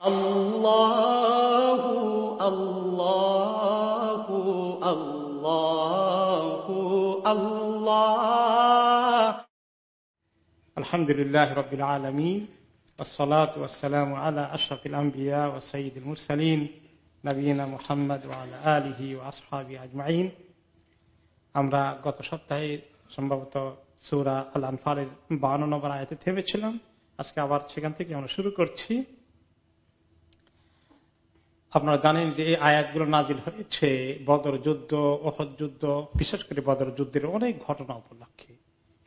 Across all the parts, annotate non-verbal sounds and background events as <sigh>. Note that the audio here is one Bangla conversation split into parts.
الله الله الله الله الحمد لله رب العالمين والصلاة والسلام على أشرف الأنبياء وسيد المرسلين نبينا محمد وعلى آله وأصحابه أجمعين আমরা গত সপ্তাহে সম্ভবত সুরা আল আনফারের বান্ন নম্বর আয়তে থেমেছিলাম আজকে আবার সেখান থেকে আমরা শুরু করছি আপনারা জানেন যে এই আয়াতগুলো নাজিল হয়েছে বদর যুদ্ধ, ওহদ যুদ্ধ, বিশেষ করে বদর যুদ্ধের অনেক ঘটনা উপলক্ষে।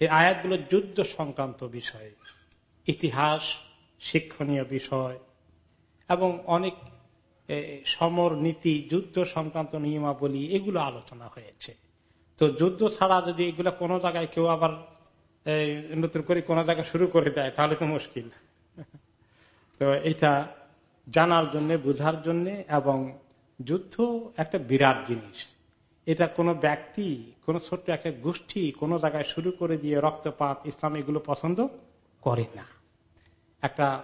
এই আয়াতগুলো যুদ্ধ সংক্রান্ত বিষয়, ইতিহাস, শিক্ষণীয় বিষয়, এবং অনেক সমর নীতি, যুদ্ধ সংক্রান্ত নিয়মাবলী, এগুলো আলোচনা হয়েছে। তো যুদ্ধ ছাড়া যদি এগুলো কোনো জায়গায় কেউ আবার নতুন করে কোনো জায়গায় শুরু করে দেয়, তাহলে তো মুশকিল। <laughs> তো এটা জানার জন্য, বুঝার জন্য এবং যুদ্ধ একটা বিরাট জিনিস। এটা কোনো ব্যক্তি, কোন ছোট্ট একটা গোষ্ঠী কোনো জায়গায় শুরু করে দিয়ে রক্তপাত, ইসলাম এগুলো পছন্দ করে না। একটা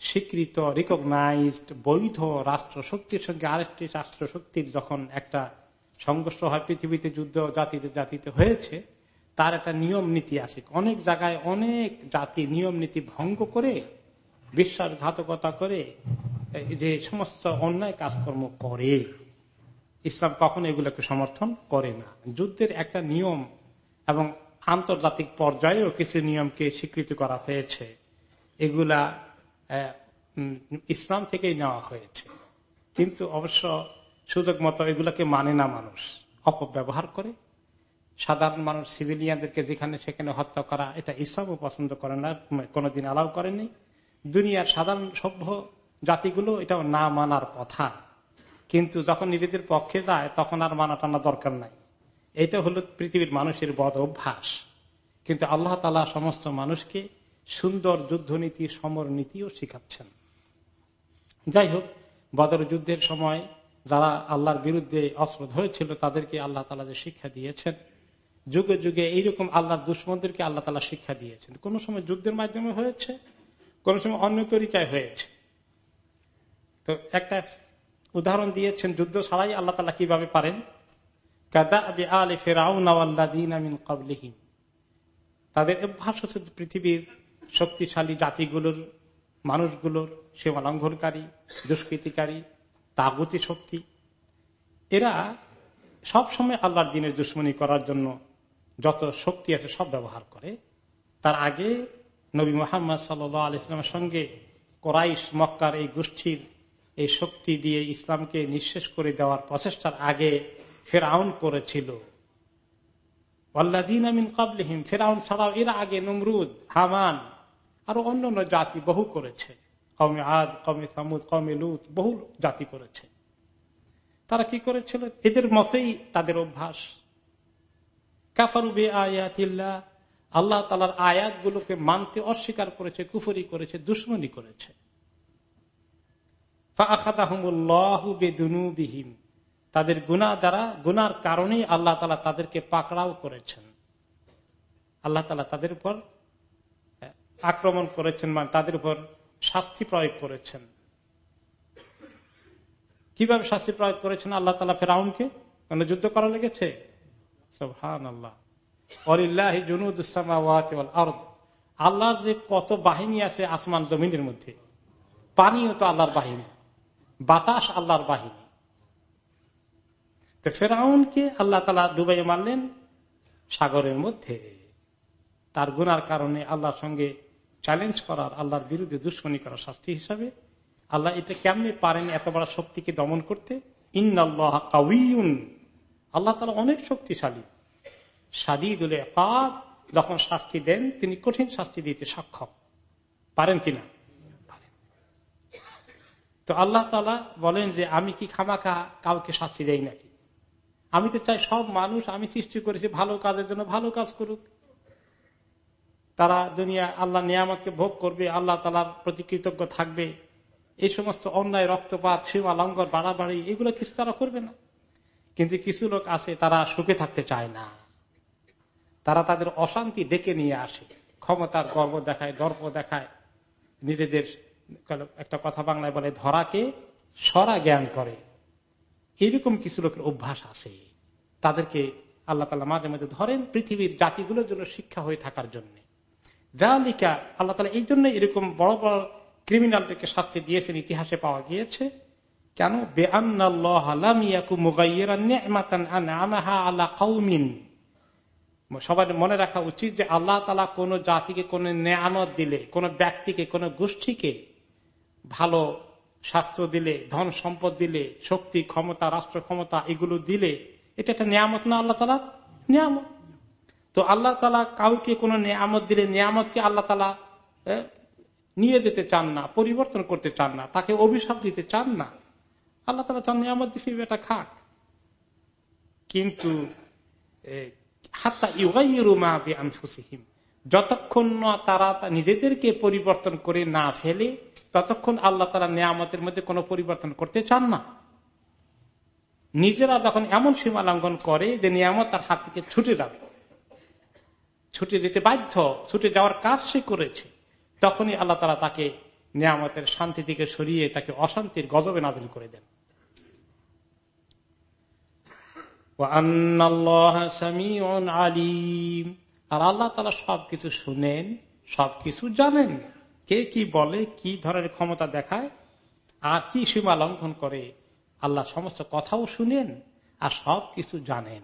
স্বীকৃত রিকগনাইজড বৈধ রাষ্ট্র শক্তির সঙ্গে আরেকটি রাষ্ট্র শক্তির যখন একটা সংঘর্ষ হয়, পৃথিবীতে যুদ্ধ জাতিতে জাতিতে হয়েছে, তার একটা নিয়ম নীতি আছে। অনেক জায়গায় অনেক জাতি নিয়ম নীতি ভঙ্গ করে, বিশ্বাসঘাতকতা করে যে সমস্ত অন্যায় কাজকর্ম করে, ইসলাম কখনো এগুলোকে সমর্থন করে না। যুদ্ধের একটা নিয়ম এবং আন্তর্জাতিক পর্যায়েও কিছু নিয়মকে স্বীকৃতি করা হয়েছে। এগুলা ইসলাম থেকেই নেওয়া হয়েছে। কিন্তু অবশ্য সুযোগ মতো এগুলাকে মানে না মানুষ। অপব্যবহার করে। সাধারণ মানুষ, সিভিলিয়ানদেরকে যেখানে সেখানে হত্যা করা, এটা ইসলামও পছন্দ করে না কোনোদিন অ্যালাউ করেনি দুনিয়ার সাধারণ সভ্য জাতিগুলো এটা না মানার কথা। কিন্তু যখন নিজেদের পক্ষে যায়, তখন আর মানা টানা দরকার নাই। এটা হলো পৃথিবীর মানুষের বদ অভ্যাস। কিন্তু আল্লাহ তালা সমস্ত মানুষকে সুন্দর যুদ্ধনীতি, সমর নীতিও শিখাচ্ছেন। যাই হোক, বদর যুদ্ধের সময় যারা আল্লাহর বিরুদ্ধে অস্ত্র হয়েছিল তাদেরকে আল্লাহ তালা যে শিক্ষা দিয়েছেন, যুগে যুগে এইরকম আল্লাহর দুশ্মনদেরকে আল্লাহ তালা শিক্ষা দিয়েছেন। কোন সময় যুদ্ধের মাধ্যমে হয়েছে, কোন সময় অন্য তরিকায় হয়েছে। তো একটা উদাহরণ দিয়েছেন যুদ্ধ ছাড়াই আল্লাহ তালা কীভাবে পারেন? তাদের অভ্যাস হচ্ছে পৃথিবীর শক্তিশালী জাতিগুলোর, মানুষগুলোর সীমা লঙ্ঘনকারী দুষ্কৃতিকারী, তাগতি শক্তি। এরা সব সময় আল্লাহর দিনের দুশ্মনী করার জন্য যত শক্তি আছে সব ব্যবহার করে। তার আগে নবী মোহাম্মদ সাল্লাহ আলিয়ামের সঙ্গে কোরাইশ, মক্কার এই গোষ্ঠীর এই শক্তি দিয়ে ইসলামকে নিঃশেষ করে দেওয়ার প্রচেষ্টার আগে ফেরাউন করেছিল। কাবলিহীন ফেরাউন ছাড়াও এর আগে নমরুদ, হামান আরও জাতি বহু করেছে। কমে আদ কমে সামুদ কমে লুত, বহু জাতি করেছে। তারা কি করেছিল? এদের মতেই তাদের অভ্যাস। কাফারুবে আয়াতিল্লা আল্লাহ তালার আয়াতগুলোকে মানতে অস্বীকার করেছে, কুফরি করেছে, দুশ্মনী করেছে। তাদের গুণা দ্বারা গুনার কারণেই আল্লাহ তালা তাদেরকে পাকড়াও করেছেন। আল্লাহ তালা তাদের উপর আক্রমণ করেছেন মানে তাদের উপর শাস্তি প্রয়োগ করেছেন। কীভাবে শাস্তি প্রয়োগ করেছেন আল্লাহ তালা ফেরাউনকে? কোন যুদ্ধ করা লেগেছে? আল্লাহ যে কত বাহিনী আছে আসমান জমিনের মধ্যে, পানিও তো আল্লাহর বাহিনী। বাতাস আল্লাহর বাহিনী। ফেরাউনকে আল্লাহ তালা ডুবাই মারলেন সাগরের মধ্যে। তার গুনার কারণে আল্লাহর সঙ্গে চ্যালেঞ্জ করার, আল্লাহর বিরুদ্ধে দুশ্মনী করার শাস্তি হিসাবে আল্লাহ এটা কেমনে পারেন এত বড় শক্তিকে দমন করতে? ইন্নআল্লাহ আল্লাহ তালা অনেক শক্তিশালী। সাদিদুল যখন শাস্তি দেন তিনি কঠিন শাস্তি দিতে সক্ষম। পারেন কিনা? তো আল্লাহ তালা বলেন যে, আমি কি খামাখা কাউকে শাস্তি দেই নাকি? আমি তো চাই সব মানুষ আমি সৃষ্টি করেছি, ভালো কাজের জন্য ভালো কাজ করুক। তারা দুনিয়া, আল্লাহ নিয়ামতকে ভোগ করবে, আল্লাহ তালার প্রতি কৃতজ্ঞ থাকবে। এই সমস্ত অন্যায়, রক্তপাত, সীমা লঙ্গর বাড়াবাড়ি, এগুলো কিছু তারা করবে না। কিন্তু কিছু লোক আছে, তারা সুখে থাকতে চায় না। তারা তাদের অশান্তি ডেকে নিয়ে আসে। ক্ষমতার গর্ব দেখায়, দর্প দেখায়, নিজেদের একটা কথা বাংলায় বলে, ধরাকে সরা জ্ঞান করে। এরকম কিছু লোকের অভ্যাস আছে। তাদেরকে আল্লাহ তালা মাঝে মাঝে ধরেন পৃথিবীর জাতিগুলোর জন্য শিক্ষা হয়ে থাকার জন্য। জালিকা আল্লাহ তালা এই জন্য এরকম বড় বড় ক্রিমিনালদেরকে শাস্তি দিয়েছেন, ইতিহাসে পাওয়া গিয়েছে। কেন? সবাই মনে রাখা উচিত যে আল্লাহ তালা কোন জাতিকে কোন নেয়ামত দিলে, কোন ব্যক্তিকে, কোন গোষ্ঠীকে ভালো স্বাস্থ্য দিলে, ধন সম্পদ দিলে, শক্তি, ক্ষমতা, রাষ্ট্র ক্ষমতা, এগুলো দিলে, এটা একটা নিয়ামত না আল্লাহ তালা নিয়ামত। তো আল্লাহ তালা কাউকে কোন নিয়ামত দিলে, নিয়ামতকে আল্লাহ তালা নিয়ে যেতে চান না, পরিবর্তন করতে চান না, তাকে অভিশাপ দিতে চান না। আল্লাহ তালা চান নিয়ামত দিচ্ছে এটা খাক। কিন্তু যতক্ষণ না তারা নিজেদেরকে পরিবর্তন করে না ফেলে ততক্ষণ আল্লাহ তালা নিয়ামতের মধ্যে কোনো পরিবর্তন করতে চান না। নিজেরা যখন এমন সীমা লঙ্ঘন করে যে নিয়ামত তার হাত থেকে ছুটে যাবে। ছুটে যেতে বাধ্য, ছুটে যাওয়ার কাজ সে করেছে। তখনই আল্লাহ তালা তাকে নিয়ামতের শান্তি থেকে সরিয়ে তাকে অশান্তির গজবে নাদিল করে দেন। আর আল্লাহ তালা সবকিছু শুনেন, সবকিছু জানেন। কে কি বলে, কি ধরনের ক্ষমতা দেখায়, আর কি সীমা লঙ্ঘন করে, আল্লাহ সমস্ত কথাও শুনেন আর সব কিছু জানেন।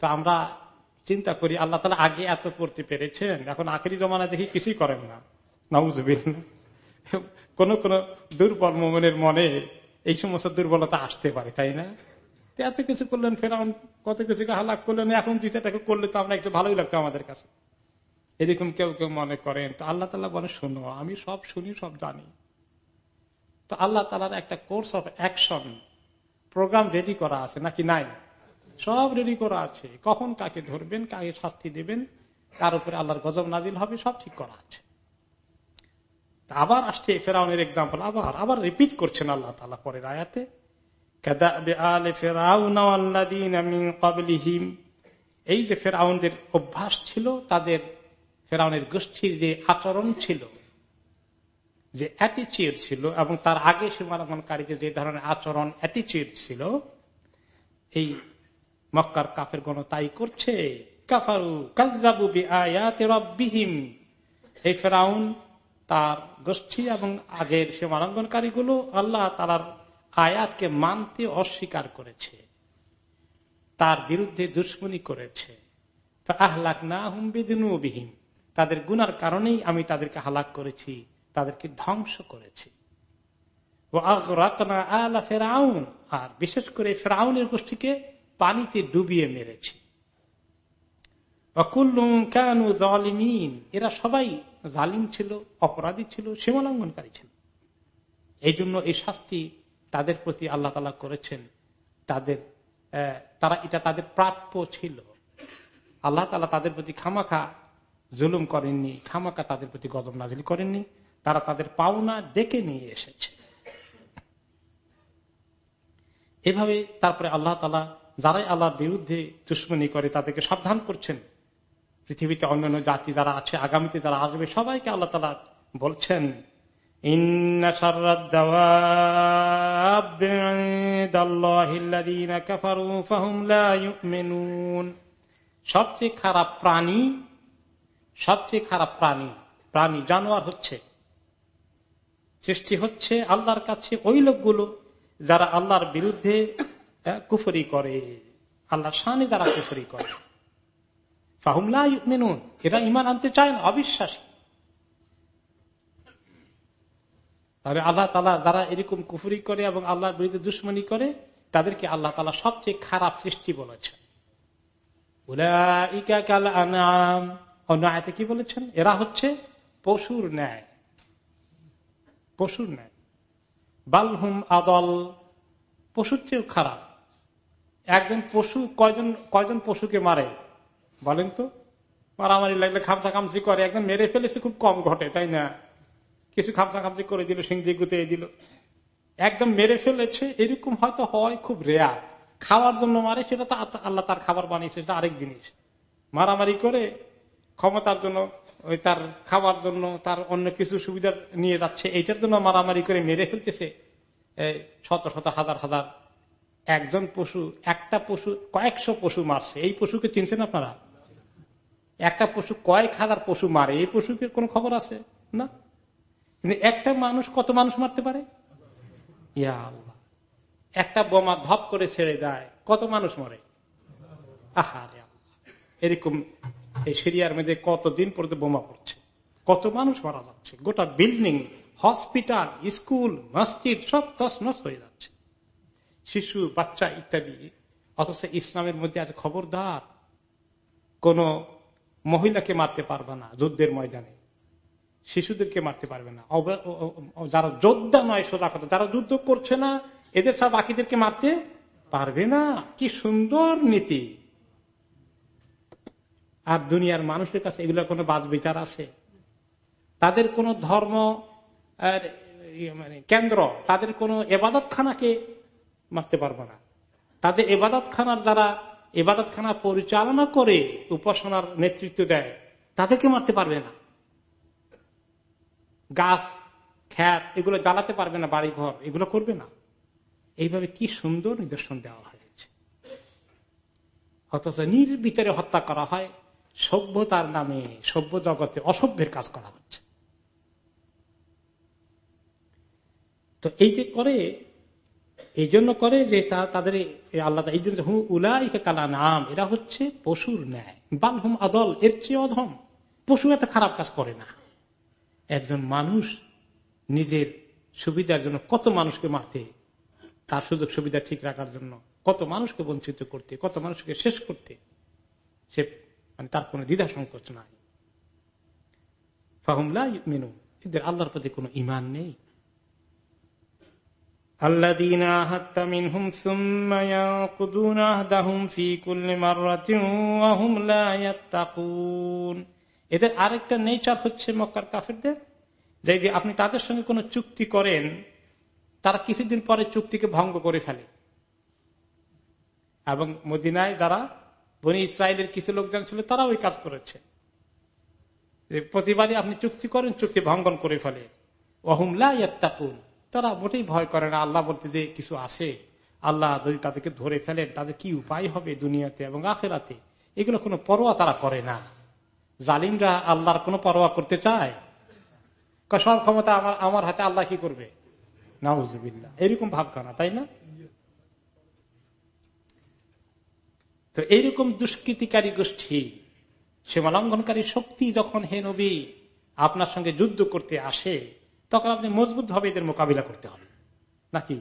তো আমরা চিন্তা করি, আল্লাহ তালা আগে এত করতে পেরেছেন, এখন আখেরি জমানা দেখি কিছুই করেন না। নাউজবিল কোন কোন দুর্বল মোমেনের মনে এই সমস্ত দুর্বলতা আসতে পারে, তাই না? এত কিছু করলেন, ফেরাউন কত কিছু হালাক করলেন, এখন দুই চারটাকে করলে তো আমরা একটু ভালোই লাগতো আমাদের কাছে। এরকম কেউ কেউ মনে করেন, তো আল্লাহ তালা বলে, শোনো, আমি সব শুনি, সব জানি। তো আল্লাহ তালার একটা course of action program ready করা আছে, নাকি নাই? সব রেডি করা আছে। কখন কাকে ধরবেন, কাকে শাস্তি দেবেন কার উপরে আল্লাহর গজব নাজিল হবে, সব ঠিক করা আছে। আবার আসছে ফেরাউনের এক্সাম্পল আবার আবার রিপিট করছেন আল্লাহ তালা পরের আয়াতে। এই যে ফেরাউনদের অভ্যাস ছিল, তাদের ফেরাউনের গোষ্ঠীর যে আচরণ ছিল, যে অ্যাটিচিউড ছিল এবং তার আগে সীমালঙ্ঘনকারীদের যে ধরনের আচরণ অ্যাটিচিউড ছিল, এই মক্কার কাফের গণ তাই করছে। কাফারু এই ফেরাউন, তার গোষ্ঠী এবং আগের সীমালঙ্ঘনকারী গুলো আল্লাহ তালার আয়াতকে মানতে অস্বীকার করেছে। তার বিরুদ্ধে দুশ্মনী করেছে। আহলাক না হুম বিহীন তাদের গুনার কারণেই আমি তাদেরকে হালাক করেছি, তাদেরকে ধ্বংস করেছি। আর বিশেষ করে ফেরাউনের গোষ্ঠীকে পানিতে ডুবিয়ে মেরেছি। এরা সবাই জালিম ছিল, অপরাধী ছিল, সীমালঙ্ঘনকারী ছিল। এই জন্য এই শাস্তি তাদের প্রতি আল্লাহ তালা করেছেন। তাদের তারা, এটা তাদের প্রাপ্য ছিল। আল্লাহ তালা তাদের প্রতি খামাখা জুলুম করেননি, খামাকা তাদের প্রতি গজব নাজিল করেননি, তারা তাদের পাওনা ডেকে নিয়ে এসেছে। এভাবে তারপরে আল্লাহ তালা যারাই আল্লাহর বিরুদ্ধে দুশ্মনী করে তাদেরকে সাবধান করছেন। পৃথিবীতে অন্যান্য জাতি যারা আছে, আগামীতে যারা আসবে, সবাইকে আল্লাহ তালা বলছেন সবচেয়ে খারাপ প্রাণী সবচেয়ে খারাপ প্রাণী প্রাণী জানোয়ার হচ্ছে। সৃষ্টি হচ্ছে আল্লাহর কাছে ওই লোকগুলো যারা আল্লাহর বিরুদ্ধে কুফরি করে। আল্লাহর সানি যারা কুফরি করে। এরা ইমান আনতে চায় না, অবিশ্বাসী। তবে আল্লাহ তালা যারা এরকম কুফরি করে এবং আল্লাহর বিরুদ্ধে দুশ্মনী করে, তাদেরকে আল্লাহ তালা সবচেয়ে খারাপ সৃষ্টি বলেছে অন্য আয়তে কি বলেছেন? এরা হচ্ছে পশুর ন্যায়। পশুর ন্যায়। বালহুম আদল, পশুর চেয়েও খারাপ। একজন পশু কয়জন কয়জন পশুকে মারে? বলেন তো। মারামারি লাগলে খামচা খামচি করে। একদম মেরে ফেলেছে খুব কম ঘটে, তাই না? কিছু খামচা খামচি করে দিল সিং দিয়ে গুতে দিল। একদম মেরে ফেলেছে, এরকম হয়তো হয় খুব রেয়ার খাওয়ার জন্য মারে, সেটা তো আল্লাহ তার খাবার বানিয়েছে, সেটা আরেক জিনিস। মারামারি করে ক্ষমতার জন্য, ওই তার খাবার জন্য, তার অন্য কিছু সুবিধা নিয়ে যাচ্ছে, এইটার জন্য মারামারি করে মেরে ফেলতেছে শত শত হাজার হাজার একজন পশু, একটা পশু, কয়েকশো পশু মারছে। এই পশুকে চিনছেন আপনারা? একটা পশু, কয়েক হাজার পশু মারে, এই পশুকে কোন খবর আছে? না? কিন্তু একটা মানুষ কত মানুষ মারতে পারে? ইয়া আল্লাহ। একটা বোমা ধপ করে ছেড়ে দেয়, কত মানুষ মরে? আহারে এরকম এই সিরিয়ার মধ্যে কতদিন পর্যন্ত বোমা পড়ছে? কত মানুষ মারা যাচ্ছে? গোটা বিল্ডিং, হসপিটাল, স্কুল, মসজিদ সব তসনস হয়ে যাচ্ছে। শিশু, বাচ্চা ইত্যাদি। অথচ ইসলামের মধ্যে আছে খবরদার। কোন মহিলাকে মারতে পারবে না যুদ্ধের ময়দানে। শিশুদেরকে মারতে পারবে না। যারা যোদ্ধা নয় সোজা কথা, যারা যুদ্ধ করছে না, এদের সব বাকিদেরকে মারতে পারবে না। কি সুন্দর নীতি। আর দুনিয়ার মানুষের কাছে এগুলোর কোনো বাজ বিচার আছে? তাদের কোন ধর্ম মানে কেন্দ্র, তাদের কোন এবাদত খানাকে মারতে পারব না। তাদের এবাদত খানার দ্বারা এবাদত খানা পরিচালনা করে উপাসনার নেতৃত্ব দেয়, তাদেরকে মারতে পারবে না। গাছ খ্যাত এগুলো জ্বালাতে পারবে না বাড়ি ঘর এগুলো করবে না। এইভাবে কি সুন্দর নিদর্শন দেওয়া হয়েছে। অথচ নির্বিচারে হত্যা করা হয়। সভ্যতার নামে, সভ্য জগতে অসভ্যের কাজ করা হচ্ছে। তো এই যে করে, এই জন্য করে যে তাদের আল্লাহ এই জন্য হুম উলাইকে কালা নাম, এরা হচ্ছে পশুর ন্যায়। বালহুম আদল, এর চেয়ে অধম। পশু এত খারাপ কাজ করে না। একজন মানুষ নিজের সুবিধার জন্য কত মানুষকে মারতে, তার সুযোগ সুবিধা ঠিক রাখার জন্য কত মানুষকে বঞ্চিত করতে, কত মানুষকে শেষ করতে, সে মানে তার কোন দ্বিধা সংকোচ নাই। ফাহুমলা মেনু এদের আল্লাহর প্রতি কোন ইমান নেই। এদের আরেকটা নেচার হচ্ছে মক্কার কাফেরদের যে আপনি তাদের সঙ্গে কোন চুক্তি করেন, তারা কিছুদিন পরে চুক্তিকে ভঙ্গ করে ফেলে। এবং মদিনায় যারা বনি ইসরায়েলের কিছু লোকজন ছিল তারা ওই কাজ করেছে। প্রতিবারই আপনি চুক্তি করেন, চুক্তি ভঙ্গন করে ফেলে। অহুমলা তারা মোটেই ভয় করে না। আল্লাহ বলতে যে কিছু আছে। আল্লাহ যদি তাদেরকে ধরে ফেলেন, তাদের কি উপায় হবে দুনিয়াতে এবং আখেরাতে? এগুলো কোনো পরোয়া তারা করে না। জালিমরা আল্লাহর কোনো পরোয়া করতে চায়? সব ক্ষমতা আমার হাতে আল্লাহ কি করবে? নাউজুবিল্লা এরকম ভাবখানা, তাই না? তো এইরকম দুষ্কৃতিকারী গোষ্ঠী সীমালঙ্ঘনকারী শক্তি যখন হে নবী আপনার সঙ্গে যুদ্ধ করতে আসে, তখন আপনি মজবুত ভাবে এদের মোকাবিলা করতে হবে। নাকি?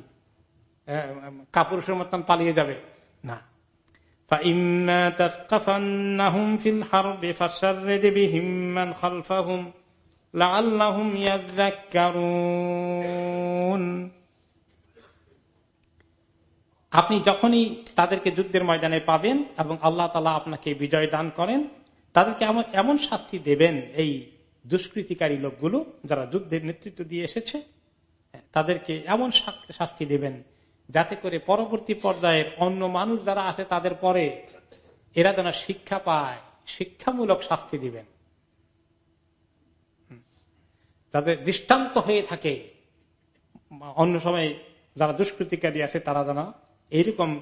কাপুরুষের মতন পালিয়ে যাবে। না। আপনি যখনই তাদেরকে যুদ্ধের ময়দানে পাবেন এবং আল্লাহ তালা আপনাকে বিজয় দান করেন, তাদেরকে এমন শাস্তি দেবেন এই দুষ্কৃতিকারী লোকগুলো যারা যুদ্ধের নেতৃত্ব দিয়ে এসেছে, তাদেরকে এমন শাস্তি দেবেন যাতে করে পরবর্তী পর্যায়ের অন্য মানুষ যারা আছে তাদের পরে এরা যেন শিক্ষা পায়, শিক্ষামূলক শাস্তি দিবেন। তাদের দৃষ্টান্ত হয়ে থাকে। অন্য সময় যারা দুষ্কৃতিকারী আছে তারা যেন এইরকম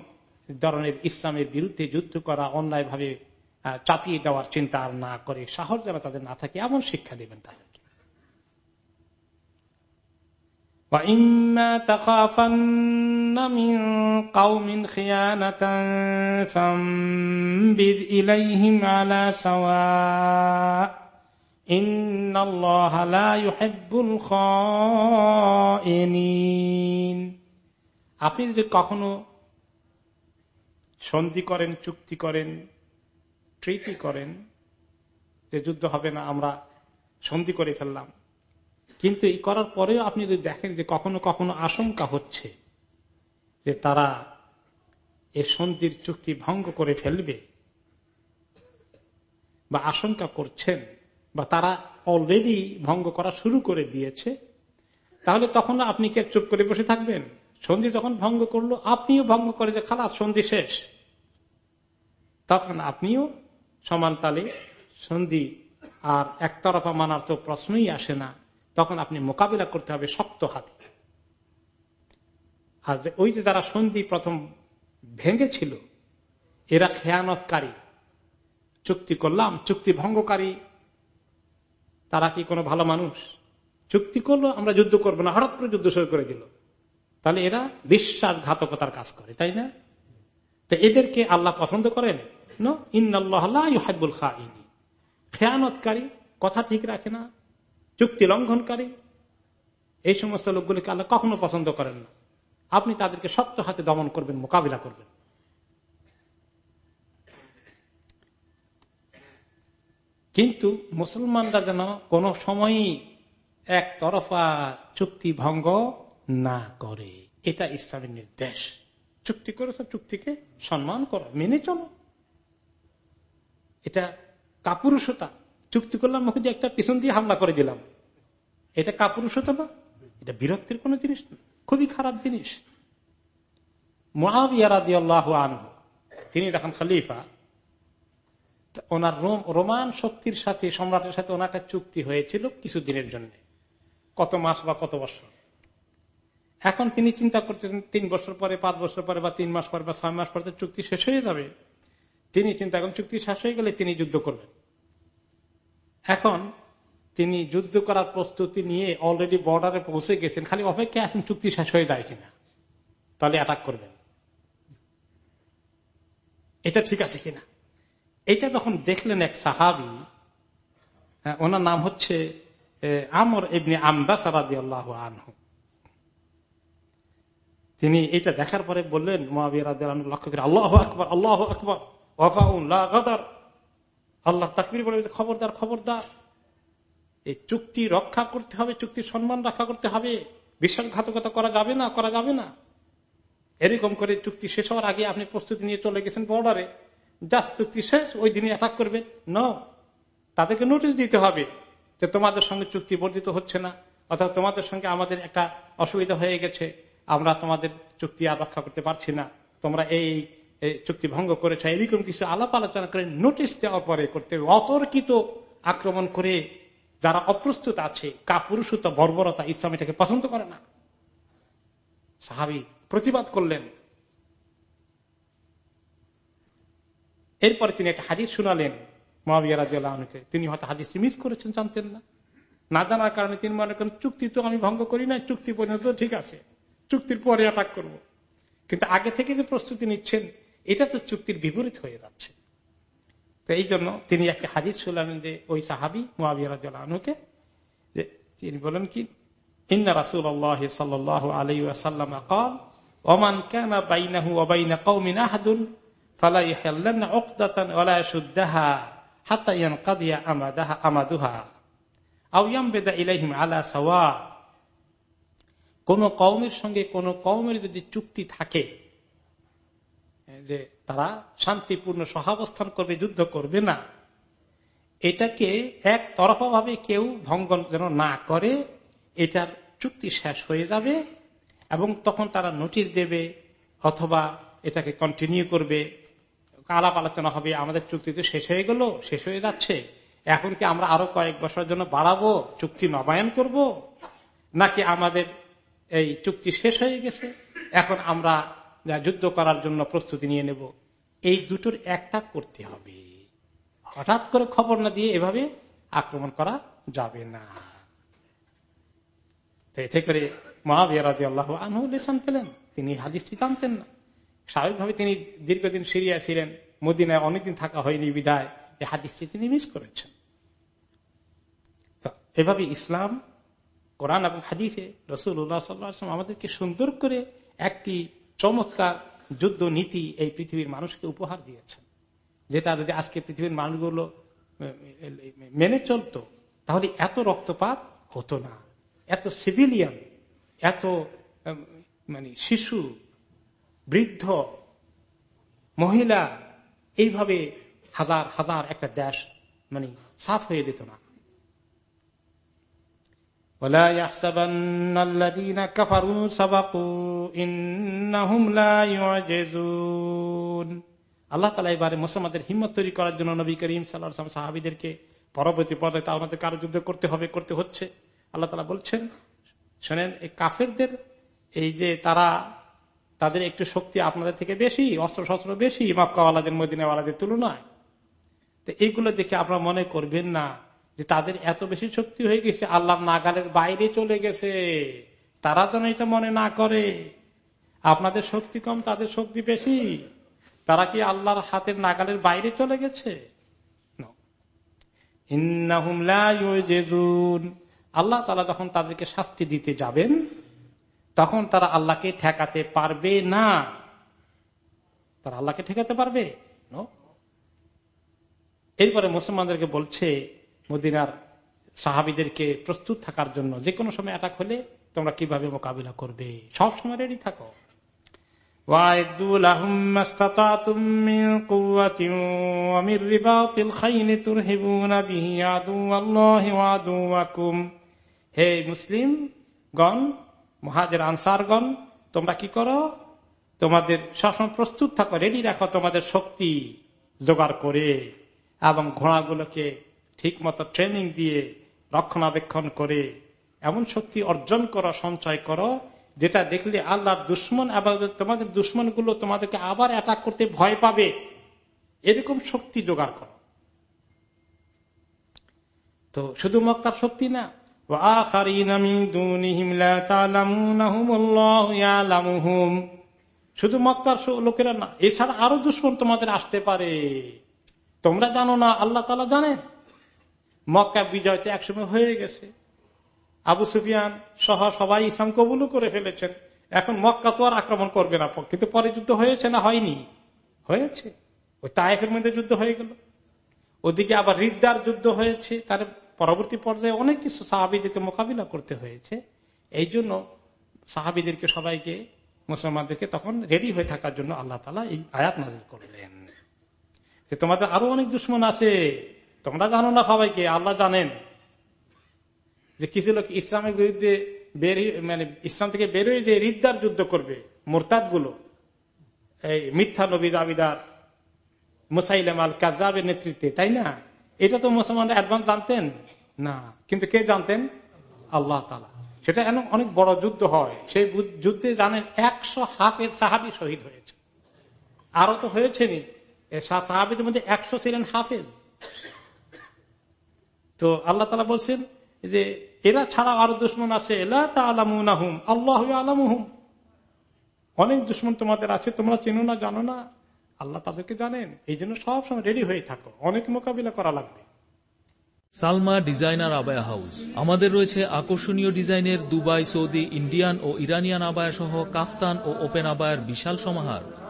ধরনের ইসলামের বিরুদ্ধে যুদ্ধ করা অন্যায় ভাবে চাপিয়ে দেওয়ার চিন্তা আর না করে, সাহস যেন তাদের না থাকে, এমন শিক্ষা দেবেন তাদেরকে। আপনি যদি কখনো সন্ধি করেন, চুক্তি করেন ট্রিটি করেন, যে যুদ্ধ হবে না, আমরা সন্ধি করে ফেললাম। কিন্তু এই করার পরেও আপনি যদি দেখেন যে কখনো কখনো আশঙ্কা হচ্ছে যে তারা এ সন্ধির চুক্তি ভঙ্গ করে ফেলবে বা আশঙ্কা করছেন বা তারা অলরেডি ভঙ্গ করা শুরু করে দিয়েছে, তাহলে তখন আপনি কে চুপ করে বসে থাকবেন? সন্ধি যখন ভঙ্গ করল, আপনিও ভঙ্গ করে যে খালাস, সন্ধি শেষ। তখন আপনিও সমান তালে সন্ধি আর একতরফা মানার তো প্রশ্নই আসে না। তখন আপনি মোকাবিলা করতে হবে শক্ত হাতে। আর ওই যে যারা সন্ধি প্রথম ভেঙেছিল, এরা খেয়ানতকারী। চুক্তি করলাম, চুক্তি ভঙ্গকারী। তারা কি কোনো ভালো মানুষ? চুক্তি করল, আমরা যুদ্ধ করব না, হঠাৎ করে যুদ্ধ শুরু করে দিল। তাহলে এরা বিশ্বাসঘাতকতার কাজ করে, তাই না? তো এদেরকে আল্লাহ পছন্দ করেন? খেয়ানতকারী, কথা ঠিক রাখে না, চুক্তি লঙ্ঘনকারী। এই সমস্ত লোকগুলিকে আল্লাহ কখনো পছন্দ করেন না। আপনি তাদেরকে শক্ত হাতে দমন করবেন, মোকাবিলা করবেন। কিন্তু মুসলমানরা যেন কোন সময়ই এক তরফা চুক্তি ভঙ্গ না করে, এটা ইসলামের নির্দেশ। চুক্তি করেছ, চুক্তিকে সম্মান করো, মেনে চলো। এটা কাপুরুষতা। চুক্তি করলাম মুখে দিয়ে একটা পিছন দিয়ে হামলা করে দিলাম। এটা কাপুরুষতা না? এটা বীরত্বের কোন জিনিস না। খুবই খারাপ জিনিস। আনহু, তিনি যখন খালিফা ওনার রোম, রোমান শক্তির সাথে, সম্রাটের সাথে ওনার চুক্তি হয়েছিল কিছুদিনের জন্য। কত মাস বা কত বছর? এখন তিনি চিন্তা করছেন তিন বছর পরে, পাঁচ বছর পরে বা তিন মাস পরে বা ছয় মাস পরে চুক্তি শেষ হয়ে যাবে। তিনি চিন্তা করেন চুক্তি শেষ হয়ে গেলে তিনি যুদ্ধ করবেন। এখন তিনি যুদ্ধ করার প্রস্তুতি নিয়ে অলরেডি বর্ডারে পৌঁছে গেছেন খালি অপেক্ষা আছেন চুক্তি শেষ হয়ে যায় কিনা। তাহলে অ্যাটাক করবেন। এটা ঠিক আছে কিনা? এটা যখন দেখলেন এক সাহাবি হ্যাঁ, ওনার নাম হচ্ছে আমর ইবনে আম্বাসারাদি আল্লাহ আনহু। তিনি এটা দেখার পরে বললেন লক্ষ্য করে আল্লাহ আকবর আল্লাহ আকবর। আল্লাহ তাকবির বলে খবরদার খবরদার। এই চুক্তি রক্ষা করতে হবে, চুক্তির সম্মান রক্ষা করতে হবে। বিশ্বাসঘাতকতা করা যাবে না, করা যাবে না। এরকম করে চুক্তি শেষ হওয়ার আগে আপনি প্রস্তুতি নিয়ে চলে গেছেন বর্ডারে। জাস্ট চুক্তি শেষ, ওই দিনে অ্যাটাক করবেন। ন তাদেরকে নোটিশ দিতে হবে যে তোমাদের সঙ্গে চুক্তি বর্ধিত হচ্ছে না, অর্থাৎ তোমাদের সঙ্গে আমাদের একটা অসুবিধা হয়ে গেছে। আমরা তোমাদের চুক্তি আর রক্ষা করতে পারছি না। তোমরা এই চুক্তি ভঙ্গ করেছ এরকম কিছু আলাপ আলোচনা করে নোটিশ দেওয়ার পরে করতে অতর্কিত আক্রমণ করে যারা অপ্রস্তুত আছে, কাপুরুষত, বর্বরতা ইসলাম এটাকে পছন্দ করে না। সাহাবি প্রতিবাদ করলেন। এরপরে তিনি একটা হাদিস শুনালেন মহাবিয়ারাজকে তিনি হয়তো হাদিস মিস করেছেন, জানতেন না। না জানার কারণে তিনি মনে করেন, চুক্তি তো আমি ভঙ্গ করি না চুক্তি পর্যন্ত ঠিক আছে। চুক্তির পরে অ্যাটাক করব। কিন্তু আগে থেকে যে প্রস্তুতি নিচ্ছেন এটা তো চুক্তির বিপরীত হয়ে যাচ্ছে। তো এই জন্য তিনি একটা হাদিস শুনলেন যে ওই সাহাবি মুআবিয়ারাজকে যে তিনি বলেন কি, ইন্না রাসুল আল্লাহ সাল্লাহ আলাই আসাল্লাম কাল, ওমান কেন বাইনাহু অবাইনা কৌমিন আহাদুন আলা কোন কৌমের সঙ্গে কোন কৌমের যদি চুক্তি থাকে যে তারা শান্তিপূর্ণ সহাবস্থান করবে, যুদ্ধ করবে না। এটাকে এক তরফা ভাবে কেউ ভঙ্গ যেন না করে, এটার চুক্তি শেষ হয়ে যাবে এবং তখন তারা নোটিশ দেবে অথবা এটাকে কন্টিনিউ করবে। আলাপ আলোচনা হবে, আমাদের চুক্তি তো শেষ হয়ে গেল, শেষ হয়ে যাচ্ছে। এখন কি আমরা আরও কয়েক বছরের জন্য বাড়াবো, চুক্তি নবায়ন করব? নাকি আমাদের এই চুক্তি শেষ হয়ে গেছে? এখন আমরা যুদ্ধ করার জন্য প্রস্তুতি নিয়ে নেব। এই দুটোর একটা করতে হবে। হঠাৎ করে খবর না দিয়ে এভাবে আক্রমণ করা যাবে না। এতে করে মহাবিয়ারাদি আল্লাহ আনহু লেসন পেলেন। তিনি হাদিসটি জানতেন না। স্বাভাবিকভাবে তিনি দীর্ঘদিন সিরিয়া ছিলেন, মদিনায় অনেকদিন থাকা হয়নি বিদায়। এই হাদিসটি তিনি মিস করেছেন। এভাবে ইসলাম, কোরআন এবং হাদিসে রসুল্লাহ আমাদেরকে সুন্দর করে একটি চমৎকার যুদ্ধ নীতি এই পৃথিবীর মানুষকে উপহার দিয়েছেন যেটা যদি আজকে পৃথিবীর মানুষগুলো মেনে চলত, তাহলে এত রক্তপাত হতো না। এত সিভিলিয়ান, এত মানে শিশু, বৃদ্ধ, মহিলা, এইভাবে হাজার হাজার একটা দেশ মানে সাফ হয়ে যেত না। আল্লাহ তালা এবারে মুসলমানদের হিম্মত তৈরি করার জন্য নবী করিম সাল্লাহ সাহাবিদেরকে পরবর্তী পদে তা আমাদের কারও যুদ্ধ করতে হবে, করতে হচ্ছে। আল্লাহ তালা বলছেন, শোনেন, এই কাফেরদের, এই যে তারা, তাদের একটু শক্তি আপনাদের থেকে বেশি অস্ত্র শস্ত্র বেশি মক্কাওয়ালাদের মদিনাওয়ালাদের তুলনায়। তো এইগুলো দেখে আপনারা মনে করবেন না যে তাদের এত বেশি শক্তি হয়ে গেছে, আল্লাহ নাগালের বাইরে চলে গেছে। তারা যেন এটা মনে না করে। আপনাদের শক্তি কম, তাদের শক্তি বেশি। তারা কি আল্লাহর হাতের নাগালের বাইরে চলে গেছে? আল্লাহ তালা যখন তাদেরকে শাস্তি দিতে যাবেন, তখন তারা আল্লাহকে ঠেকাতে পারবে না। তারা আল্লাহকে ঠেকাতে পারবে? এরপরে মুসলমানদেরকে বলছে মদিনার সাহাবিদেরকে প্রস্তুত থাকার জন্য যে কোনো সময় অ্যাটাক হলে তোমরা কীভাবে মোকাবিলা করবে? সব সময় রেডি থাকো। হে মুসলিম গণ মহাজের আনসারগণ, তোমরা কি করো? তোমাদের সবসময় প্রস্তুত থাকো রেডি রাখো তোমাদের শক্তি জোগাড় করে এবং ঘোড়াগুলোকে ঠিক মতো ট্রেনিং দিয়ে রক্ষণাবেক্ষণ করে এমন শক্তি অর্জন করো, সঞ্চয় করো, যেটা দেখলে আল্লাহর দুশ্মন এবং তোমাদের দুশ্মনগুলো তোমাদেরকে আবার অ্যাটাক করতে ভয় পাবে। এরকম শক্তি জোগাড় করো। তো শুধু মক্কার শক্তি না শুধু মক্কার লোকেরা না, এছাড়া আরও দুশ্মন তোমাদের আসতে পারে। তোমরা জানো না, আল্লাহ তালা জানেন। মক্কা বিজয় তো একসময় হয়ে গেছে। আবু সুফিয়ান সহ সবাই ইসলাম কবুল করে ফেলেছেন। এখন মক্কা তো আর আক্রমণ করবে না। কিন্তু পরে যুদ্ধ হয়েছে না হয়নি? হয়েছে। ওই তায়েফের মধ্যে যুদ্ধ হয়ে গেল। ওদিকে আবার রিদ্দার যুদ্ধ হয়েছে। তার পরবর্তী পর্যায়ে অনেক কিছু সাহাবিদেরকে মোকাবিলা করতে হয়েছে। এই জন্য সাহাবিদেরকে সবাইকে, মুসলমানদেরকে তখন রেডি হয়ে থাকার জন্য আল্লাহ তালা এই আয়াত নাজির করলেন। তোমাদের আরও অনেক দুশ্মন আছে। তোমরা জানো না সবাইকে আল্লাহ জানেন। যে কিছু লোক ইসলামের বিরুদ্ধে বেরিয়ে মানে ইসলাম থেকে বেরোয় যে রিদ্দার যুদ্ধ করবে মোরতাদগুলো এই মিথ্যা নবী দাবিদার, মুসাইলাম আল কাজাবের নেতৃত্বে, তাই না? এটা তো মুসলমানরা অ্যাডভান্স জানতেন? না। কিন্তু কে জানতেন? আল্লাহ তালা সেটা এমন অনেক বড় যুদ্ধ হয়। সেই যুদ্ধে জানেন একশো হাফের সাহাবি শহীদ হয়েছে। আরও তো হয়েছে নি সাহাবিদের মধ্যে একশো ছিলেন হাফেজ। তো আল্লাহ তালা বলছেন যে, এরা ছাড়া আরও দুশ্মন আছে। আলামুনাহুম আল্লাহ আলামুহুম অনেক দুশ্মন তোমাদের আছে, তোমরা চেনো না, জানো না। আল্লাহ তাদেরকে জানেন। এই জন্য সবসময় রেডি হয়ে থাকো। অনেক মোকাবিলা করা লাগবে। Salma designer abaya house. আমাদের রয়েছে আকর্ষণীয় ডিজাইনের দুবাই, সৌদি, ইন্ডিয়ান ও ইরানিয়ান আবায়া সহ কাফতান ও ওপেন আবায়ের বিশাল সমাহার।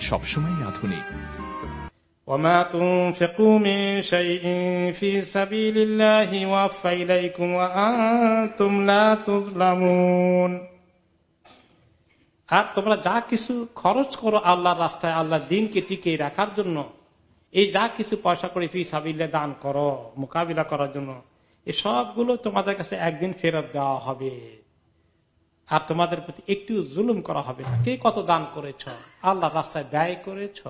সবসময় আধুনিক وما تنفقوا من شيء في سبيل الله وفى إليكم وأنتم لا تظلمون আর তোমরা যা কিছু খরচ করো আল্লাহর রাস্তায় আল্লাহর দিনকে টিকে রাখার জন্য এই যা কিছু পয়সা করে ফি সাবিলে দান করো মোকাবিলা করার জন্য এই সবগুলো তোমাদের কাছে একদিন ফেরত দেওয়া হবে আর তোমাদের প্রতি একটু জুলুম করা হবে না। কে কত দান করেছ? আল্লাহ রাস্তায় ব্যয় করেছ?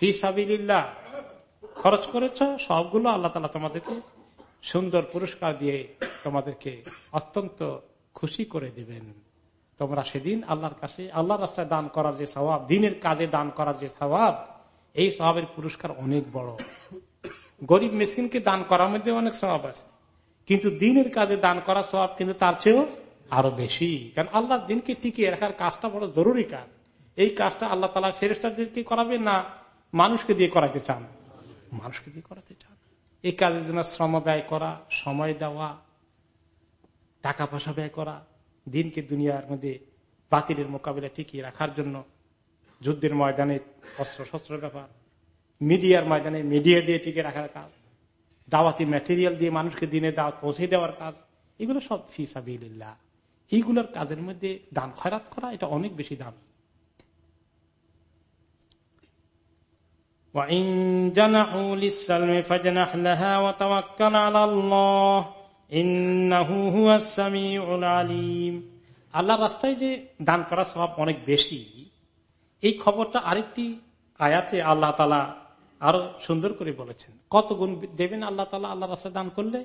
ফিসাবিল্লাহ খরচ করেছ? সবগুলো আল্লাহ তালা তোমাদেরকে সুন্দর পুরস্কার দিয়ে তোমাদেরকে অত্যন্ত খুশি করে দিবেন। তোমরা সেদিন আল্লাহর কাছে আল্লাহ রাস্তায় দান করার যে স্বভাব দিনের কাজে দান করার যে স্বভাব এই স্বভাবের পুরস্কার অনেক বড়। গরিব মেশিনকে দান করার মধ্যে অনেক স্বভাব আছে। কিন্তু দিনের কাজে দান করার স্বভাব কিন্তু তার চেয়েও আরও বেশি। কারণ আল্লাহর দিনকে টিকিয়ে রাখার কাজটা বড় জরুরি কাজ। এই কাজটা আল্লাহ তালা ফেরেস্তাদেরকে করাবে না মানুষকে দিয়ে করাতে চান? মানুষকে দিয়ে করাতে চান। এই কাজের জন্য শ্রম ব্যয় করা, সময় দেওয়া, টাকা পয়সা ব্যয় করা, দিনকে দুনিয়ার মধ্যে বাতিলের মোকাবিলা টিকিয়ে রাখার জন্য যুদ্ধের ময়দানে অস্ত্র শস্ত্র ব্যাপার মিডিয়ার ময়দানে মিডিয়া দিয়ে টিকে রাখার কাজ, দাওয়াতি ম্যাটেরিয়াল দিয়ে মানুষকে দিনে দাওয়াত পৌঁছে দেওয়ার কাজ, এগুলো সব ফি সাবিল্লাহ এইগুলোর কাজের মধ্যে দান খয়রাত করা এটা অনেক বেশি দামি। আল্লাহ রাস্তায় যে দান করা স্বভাব অনেক বেশি এই খবরটা আরেকটি আয়াতে আল্লাহ তালা আরও সুন্দর করে বলেছেন। কত গুণ দেবেন আল্লাহ তালা আল্লাহ রাস্তায় দান করলে?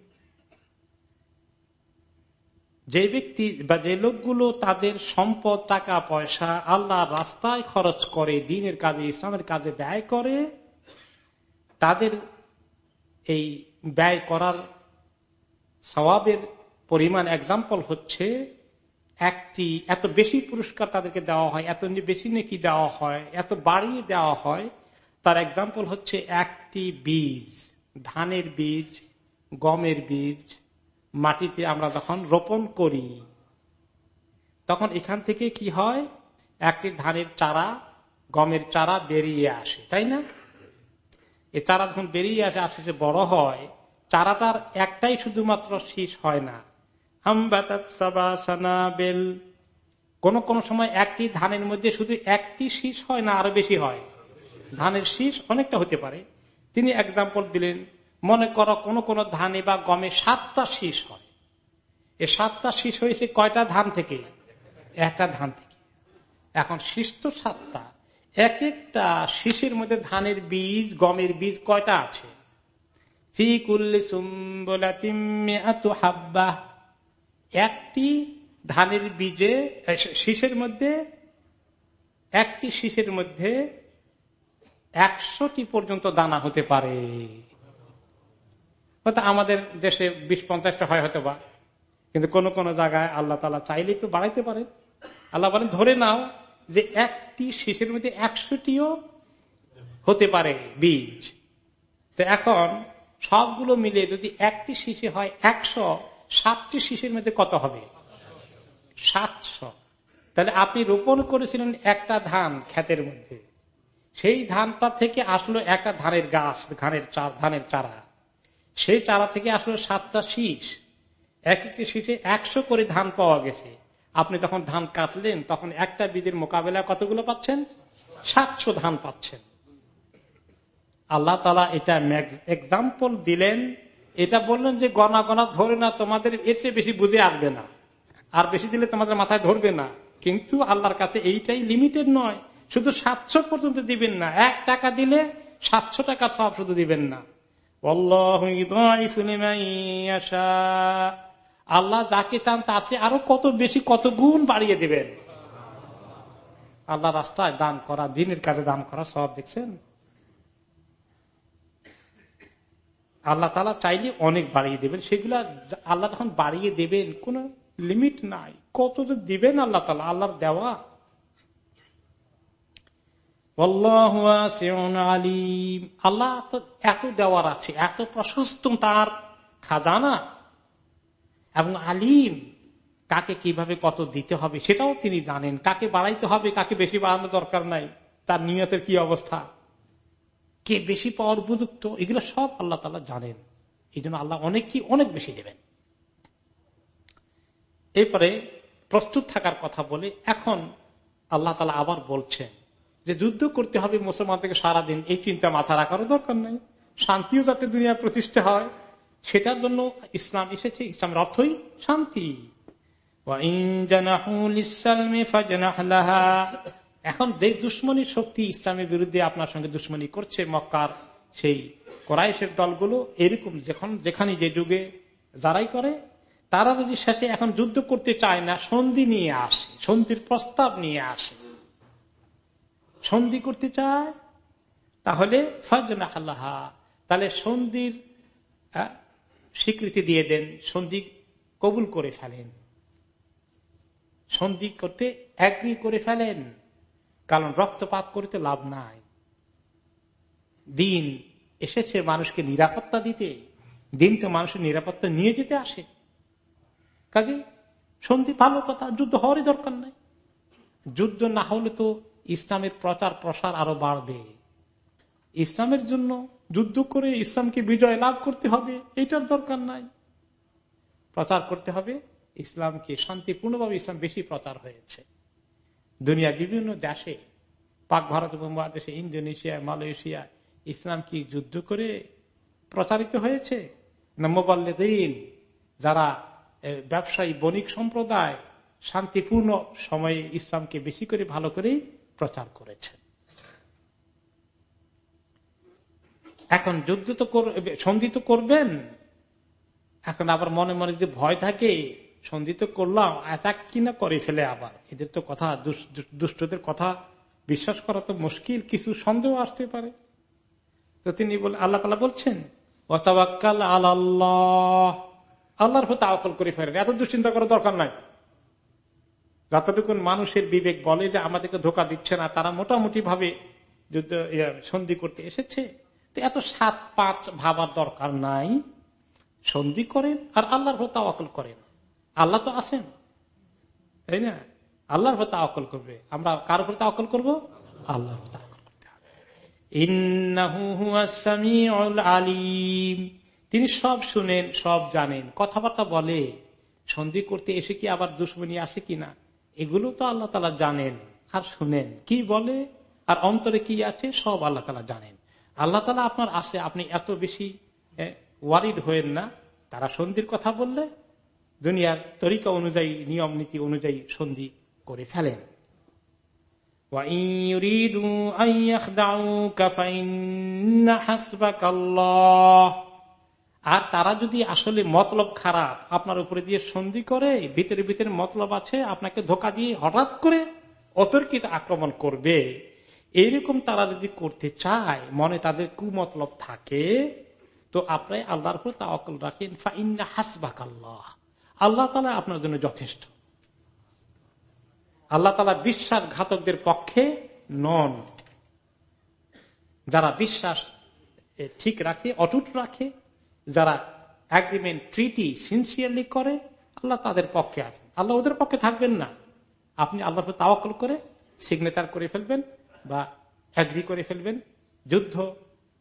যে ব্যক্তি বা যে লোকগুলো তাদের সম্পদ, টাকা, পয়সা আল্লাহ রাস্তায় খরচ করে, দিনের কাজে, ইসলামের কাজে ব্যয় করে, তাদের এই ব্যয় করার সবাবের পরিমাণ এক্সাম্পল হচ্ছে একটি, এত বেশি পুরস্কার তাদেরকে দেওয়া হয়, এত বেশি নাকি দেওয়া হয়, এত বাড়িয়ে দেওয়া হয়, তার এক্সাম্পল হচ্ছে একটি বীজ, ধানের বীজ, গমের বীজ মাটিতে আমরা যখন রোপণ করি, তখন এখান থেকে কি হয়? একটি ধানের চারা, গমের চারা বেরিয়ে আসে, তাই না? এ চারা যখন বেরিয়ে আসে, আস্তে আস্তে বড় হয়, চারাটার একটাই শুধুমাত্র শীষ হয় না। বেল। কোন কোন সময় একটি ধানের মধ্যে শুধু একটি শীষ হয় না, আরও বেশি হয়। ধানের শীষ অনেকটা হতে পারে। তিনি এক্সাম্পল দিলেন মনে করো কোন কোন ধানে বা গমে সাতটা শীষ হয়। এ সাতটা শীষ হয়েছে কয়টা ধান থেকে? একটা ধান থেকে। এখন শীষ তো সাতটা। এক একটা শীষের মধ্যে ধানের বীজ, গমের বীজ কয়টা আছে? হাব্বা। একটি ধানের বীজে শীষের মধ্যে, একটি শীষের মধ্যে একশোটি পর্যন্ত দানা হতে পারে। হয়তো আমাদের দেশে বিশ পঞ্চাশটা হয় হয়তো বা কিন্তু কোন কোন জায়গায় আল্লাহ তালা চাইলে তো বাড়াইতে পারে। আল্লাহ বলেন, ধরে নাও যে একটি শীষের মধ্যে একশোটিও হতে পারে বীজ। তো এখন সবগুলো মিলে যদি একটি শিশে হয় একশো, সাতটি শিশের মধ্যে কত হবে? সাতশো। তাহলে আপনি রোপণ করেছিলেন একটা ধান ক্ষেতের মধ্যে। সেই ধানটা থেকে আসলো একটা ধানের গাছ, ধানের ধানের চারা। সেই চারা থেকে আসলে সাতটা শীষ। এক একটি শীষে একশো করে ধান পাওয়া গেছে। আপনি যখন ধান কাটলেন, তখন একটা বীজের মোকাবেলা কতগুলো পাচ্ছেন? সাতশো ধান পাচ্ছেন। আল্লাহ তালা এটা এক্সাম্পল দিলেন। এটা বললেন যে গনা গনা ধরে না, তোমাদের এর চেয়ে বেশি বুঝে আসবে না। আর বেশি দিলে তোমাদের মাথায় ধরবে না। কিন্তু আল্লাহর কাছে এইটাই লিমিটেড নয়। শুধু সাতশো পর্যন্ত দিবেন না। এক টাকা দিলে সাতশো টাকা সব শুধু দিবেন না। আল্লাহ যাকে চান তাছে আরও কত বেশি কত গুণ বাড়িয়ে দেবেন। আল্লাহ রাস্তায় দান করা, দিনের কাজে দান করা সব দেখছেন? আল্লাহ তালা চাইলে অনেক বাড়িয়ে দেবেন। সেগুলা আল্লাহ যখন বাড়িয়ে দেবেন, কোন লিমিট নাই। কত যে দিবেন আল্লাহ তালা আল্লাহর দেওয়া। আলিম। আল্লাহ তো এত দেওয়ার আছে, এত প্রশস্ত তার খাজানা। এবং আলিম, কাকে কীভাবে কত দিতে হবে সেটাও তিনি জানেন। কাকে বাড়াইতে হবে, কাকে বেশি বাড়ানো দরকার নাই, তার নিয়তের কি অবস্থা? কে বেশি পাওয়ার উপযুক্ত, এগুলো সব আল্লাহ তালা জানেন। এই জন্য আল্লাহ অনেক কি অনেক বেশি দেবেন। এরপরে প্রস্তুত থাকার কথা বলে এখন আল্লাহ তালা আবার বলছেন যে যুদ্ধ করতে হবে মুসলমান থেকে সারাদিন, এই চিন্তা মাথা রাখারও দরকার নেই। শান্তিও যাতে দুনিয়া প্রতিষ্ঠা হয়, সেটার জন্য ইসলাম এসেছে। ইসলামের অর্থই শান্তি। এখন যে দুশ্মনী শক্তি ইসলামের বিরুদ্ধে আপনার সঙ্গে দুশ্মনী করছে মক্কার সেই কোরাইশের দলগুলো, এরকম যখন যেখানে যে যুগে যারাই করে, তারা যদি শেষে এখন যুদ্ধ করতে চায় না, সন্ধি নিয়ে আসে, সন্ধির প্রস্তাব নিয়ে আসে সন্ধি করতে চায়, তাহলে ফজনাহা তাহলে সন্ধির স্বীকৃতি দিয়ে দেন, সন্ধি কবুল করে ফেলেন। সন্ধি করতে অ্যাগ্রি করে ফেলেন, কারণ রক্তপাত করতে লাভ নাই। দিন এসেছে মানুষকে নিরাপত্তা দিতে, দিন তো মানুষের নিরাপত্তা নিয়ে যেতে আসে। কাজে সন্ধি ভালো কথা, যুদ্ধ হওয়ারই দরকার নাই। যুদ্ধ না হলে তো ইসলামের প্রচার প্রসার আরও বাড়বে। ইসলামের জন্য যুদ্ধ করে ইসলামকে বিজয় লাভ করতে হবে, এটার দরকার নাই। প্রচার করতে হবে, ইসলামকে শান্তিপূর্ণভাবে ইসলাম বেশি প্রচার হয়েছে। দুনিয়ার বিভিন্ন দেশে, পাক ভারত উপমহাদেশে, ইন্দোনেশিয়া, মালয়েশিয়া, ইসলাম কি যুদ্ধ করে প্রচারিত হয়েছে? না মোবাল্লিন যারা ব্যবসায়ী বণিক সম্প্রদায় শান্তিপূর্ণ সময়ে ইসলামকে বেশি করে ভালো করেই প্রচার এখন যুদ্ধ তো সন্ধি তো করবেন। এখন আবার মনে মনে যদি ভয় থাকে, সন্ধি তো করলাম, অ্যাটাক কিনা করে ফেলে আবার? এদের তো কথা, দুষ- দুষ- দুষ্টদের কথা বিশ্বাস করা তো মুশকিল, কিছু সন্দেহ আসতে পারে। তো তিনি বলে, আল্লাহ তালা বলছেন অতাবাক্কাল আল্লাহ আল্লাহর প্রতি আওকল করে ফেলেন এত দুশ্চিন্তা করার দরকার নাই। যতটুকুন মানুষের বিবেক বলে যে আমাদেরকে ধোকা দিচ্ছে না তারা মোটামুটি ভাবে যুদ্ধ ইয়ে, সন্ধি করতে এসেছে। তো এত সাত পাঁচ ভাবার দরকার নাই। সন্ধি করেন আর আল্লাহর প্রতি তাওয়াক্কুল করেন। আল্লাহ তো আছেন। তাই না? আল্লাহর প্রতি তাওয়াক্কুল করবে। আমরা কার উপর তাওয়াক্কুল করব? আল্লাহর হুয়াস আলিম। তিনি সব শুনেন সব জানেন। কথাবার্তা বলে। সন্ধি করতে এসে কি আবার দুশ্মনী আসে কিনা? এগুলো তো আল্লাহ তালা জানেন আর শুনেন। কি বলে? আর অন্তরে কি আছে? সব আল্লাহ তালা জানেন। আল্লাহ তালা আপনার আছে, আপনি এত বেশি ওয়ারিড হয়েন না। তারা সন্ধির কথা বললে দুনিয়ার তরিকা অনুযায়ী, নিয়ম নীতি অনুযায়ী সন্ধি করে ফেলেন। ওয়া আর তারা যদি আসলে মতলব খারাপ আপনার উপরে দিয়ে সন্ধি করে, ভিতরে ভিতরে মতলব আছে, আপনাকে ধোকা দিয়ে হঠাৎ করে অতর্কিত আক্রমণ করবে, এইরকম তারা যদি করতে চায়, মনে তাদের কুমতলব থাকে, তো আপনার আল্লাহর উপর তা অকল রাখেন, ফাইন্না হাসবাক আল্লাহ আল্লাহ তালা আপনার জন্য যথেষ্ট। আল্লাহ তালা বিশ্বাসঘাতকদের পক্ষে নন। যারা বিশ্বাস ঠিক রাখে, অটুট রাখে যারা অ্যাগ্রিমেন্ট ট্রিটি সিনসিয়ারলি করে, আল্লাহ তাদের পক্ষে আছেন। আল্লাহ ওদের পক্ষে থাকবেন না। আপনি আল্লাহর তাওয়াকল করে সিগনেচার করে ফেলবেন বা অ্যাগ্রি করে ফেলবেন। যুদ্ধ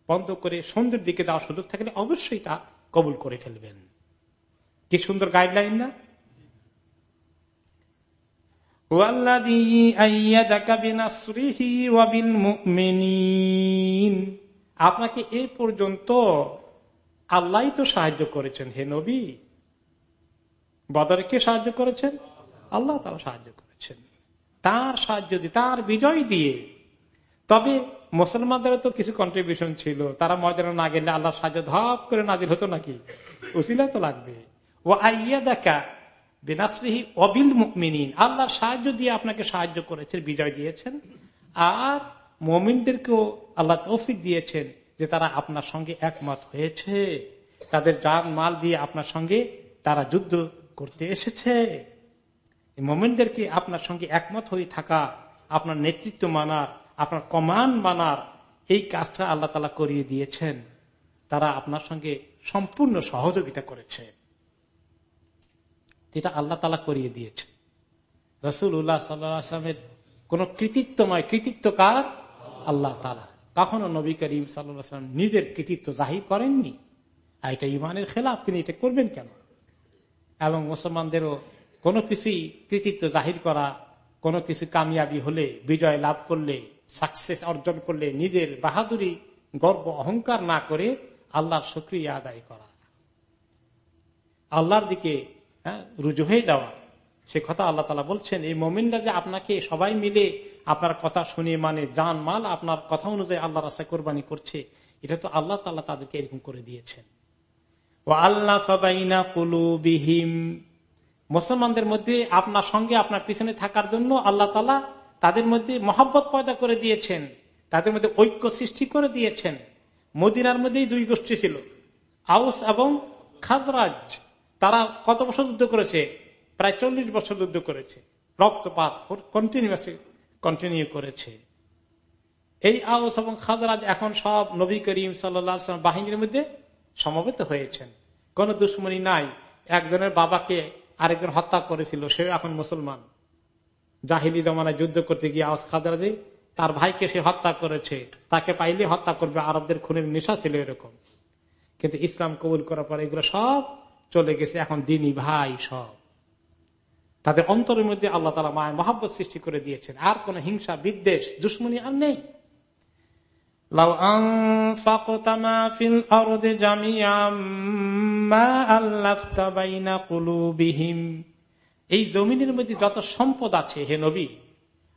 বন্ধ করে সন্ধ্যের দিকে যাওয়ার সুযোগ থাকলে অবশ্যই তা কবুল করে ফেলবেন। কি সুন্দর গাইডলাইন না? আপনাকে এ পর্যন্ত আল্লাহ তো সাহায্য করেছেন, হে নবী। বদরে কে সাহায্য করেছেন? আল্লাহ তারা সাহায্য করেছেন। তার সাহায্য দিয়ে, তার বিজয় দিয়ে। তবে মুসলমানদের তো কিছু কন্ট্রিবিউশন ছিল। তারা ময়দানে না গেলে আল্লাহ সাহায্য ধপ করে নাজির হতো নাকি? উসিলা তো লাগবে। ও আইয়া দেখা বিনাশ্রী অবিল মুকমিনিন আল্লাহর সাহায্য দিয়ে আপনাকে সাহায্য করেছেন, বিজয় দিয়েছেন। আর মমিনদেরকেও আল্লাহ তৌফিক দিয়েছেন। যে তারা আপনার সঙ্গে একমত হয়েছে, তাদের যান মাল দিয়ে আপনার সঙ্গে তারা যুদ্ধ করতে এসেছে। মোমেনদেরকে আপনার সঙ্গে একমত হয়ে থাকা, আপনার নেতৃত্ব মানার, আপনার কমান্ড মানার, এই কাজটা আল্লাহ তালা করিয়ে দিয়েছেন। তারা আপনার সঙ্গে সম্পূর্ণ সহযোগিতা করেছে। এটা আল্লাহ তালা করিয়ে দিয়েছে। রসুল উল্লাহ সাল্লামের কোন কৃতিত্ব নয় কৃতিত্ব কার আল্লাহ তালা। কখনো নবী করিম সাল্লাম নিজের কৃতিত্ব জাহির করেননি? আর এটা ইমানের খেলাফ তিনি এটা করবেন কেন? এবং মুসলমানদেরও কোনো কিছুই কৃতিত্ব জাহির করা কোনো কিছু কামিয়াবি হলে বিজয় লাভ করলে সাকসেস অর্জন করলে নিজের বাহাদুরি গর্ব অহংকার না করে আল্লাহর সক্রিয় আদায় করা। আল্লাহর দিকে হ্যাঁ, রুজু হয়ে যাওয়া। সে কথা আল্লাহ তালা বলছেন, এই মোমিনরা যে আপনাকে সবাই মিলে আপনার কথা শুনে মানে জান, মাল আপনার কথা অনুযায়ী আল্লাহ রাস্তায় কোরবানি করছে, এটা তো আল্লাহ তাল্লাহ তাদেরকে এরকম করে দিয়েছেন। ও আল্লাহ ফাবাইনা কুলুবিহিম। মুসলমানদের মধ্যে আপনার সঙ্গে আপনার পিছনে থাকার জন্য আল্লাহ তালা তাদের মধ্যে মহাব্বত পয়দা করে দিয়েছেন, তাদের মধ্যে ঐক্য সৃষ্টি করে দিয়েছেন। মদিনার মধ্যেই দুই গোষ্ঠী ছিল, আউস এবং খাজরাজ। তারা কত বছর যুদ্ধ করেছে? প্রায় চল্লিশ বছর যুদ্ধ করেছে। রক্তপাত কন্টিনিউসলি কন্টিনিউ করেছে। এই আউস এবং খাজরাজ এখন সব নবী করিম সাল্লাম বাহিনীর মধ্যে সমবেত হয়েছেন। কোন দুশ্মনী নাই। একজনের বাবাকে আরেকজন হত্যা করেছিল, সে এখন মুসলমান। জাহিলি জমানায় যুদ্ধ করতে গিয়ে আওয়াজ খাদরাজে তার ভাইকে সে হত্যা করেছে। তাকে পাইলে হত্যা করবে, আরবদের খুনের নেশা ছিল এরকম। কিন্তু ইসলাম কবুল করার পর এগুলো সব চলে গেছে, এখন দিনী ভাই সব। তাদের অন্তরের মধ্যে আল্লাহ তালা মায়ের মহাব্বত সৃষ্টি করে দিয়েছেন। আর কোন হিংসা, বিদ্বেষ, দুশ্মনী আর নেই। এই জমিনের মধ্যে যত সম্পদ আছে, হে নবী,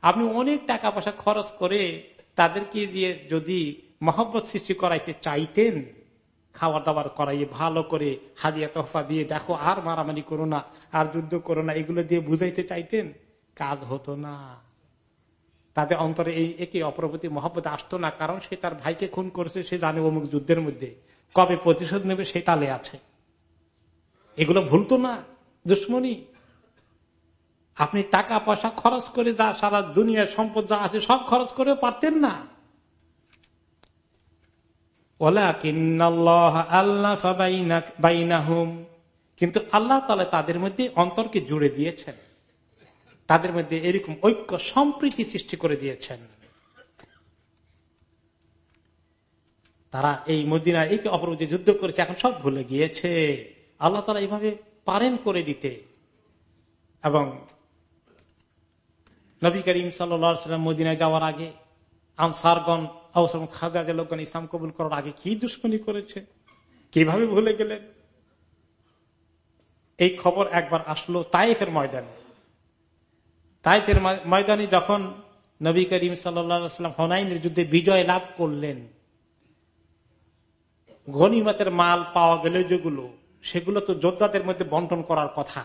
আপনি অনেক টাকা পয়সা খরচ করে তাদেরকে দিয়ে যদি মহব্বত সৃষ্টি করাইতে চাইতেন খাবার দাবার করাইয়ে ভালো করে হাদিয়া তোহফা দিয়ে দেখো আর মারামারি করো না, আর যুদ্ধ করো না, এগুলো দিয়ে বুঝাইতে চাইতেন? কাজ হতো না। তাদের অন্তরে এই একে অপরপতি মহব্বত আসতো না, কারণ সে তার ভাইকে খুন করেছে, সে জানে অমুক যুদ্ধের মধ্যে। কবে প্রতিশোধ নেবে সে তালে আছে। এগুলো ভুলতো না, দুশ্মনী। আপনি টাকা পয়সা খরচ করে যা সারা দুনিয়ার সম্পদ যা আছে সব খরচ করেও পারতেন না। কিন্তু আল্লাহ তালা তাদের মধ্যে অন্তরকে জুড়ে দিয়েছেন। তাদের মধ্যে এরকম ঐক্য, সম্প্রীতি সৃষ্টি করে দিয়েছেন। তারা এই মদিনা একে অপর যে যুদ্ধ করেছে, এখন সব ভুলে গিয়েছে। আল্লাহ তালা এইভাবে পারেন করে দিতে। এবং নবী করিম সাল্লাম মদিনায় যাওয়ার আগে আনসারগণ খাজা লোকগণ ইসলাম কবুল করার আগে কি দুশ্মনী করেছে? কীভাবে ভুলে গেলেন? এই খবর একবার আসলো তাইফের ময়দানে। তাইফের ময়দানে যখন নবী করিম সাল্লাম হনাইনের যুদ্ধে বিজয় লাভ করলেন ঘনিমতের মাল পাওয়া গেলে যেগুলো, সেগুলো তো যোদ্ধাদের মধ্যে বন্টন করার কথা।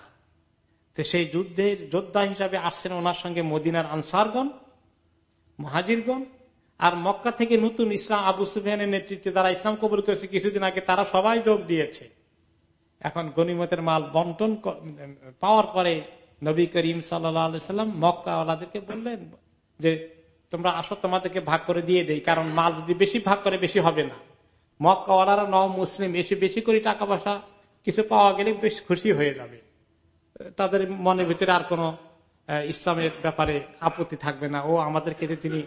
তো সেই যুদ্ধের যোদ্ধা হিসাবে আসছেন ওনার সঙ্গে মদিনার আনসারগণ, মহাজিরগণ আর মক্কা থেকে নতুন ইসলাম আবু সুফিয়ানের নেতৃত্বে যারা ইসলাম কবুল করেছে, কিছুদিন আগে তারা সবাই যোগ দিয়েছে। এখন গনিমতের মাল বন্টন পাওয়ার পরে নবী করিম সাল্লাম মক্কাওয়ালাদেরকে বললেন যে, তোমরা আসো, তোমাদেরকে ভাগ করে দিয়ে দেই, কারণ মাল যদি বেশি ভাগ করে, বেশি হবে না। মক্কাওয়ালারা ন মুসলিম, এসে বেশি করে টাকা পয়সা কিছু পাওয়া গেলে বেশ খুশি হয়ে যাবে। তাদের মনের ভিতরে আর কোন ইসলামের ব্যাপারে আপত্তি থাকবে না। ও আমাদেরকে তিনি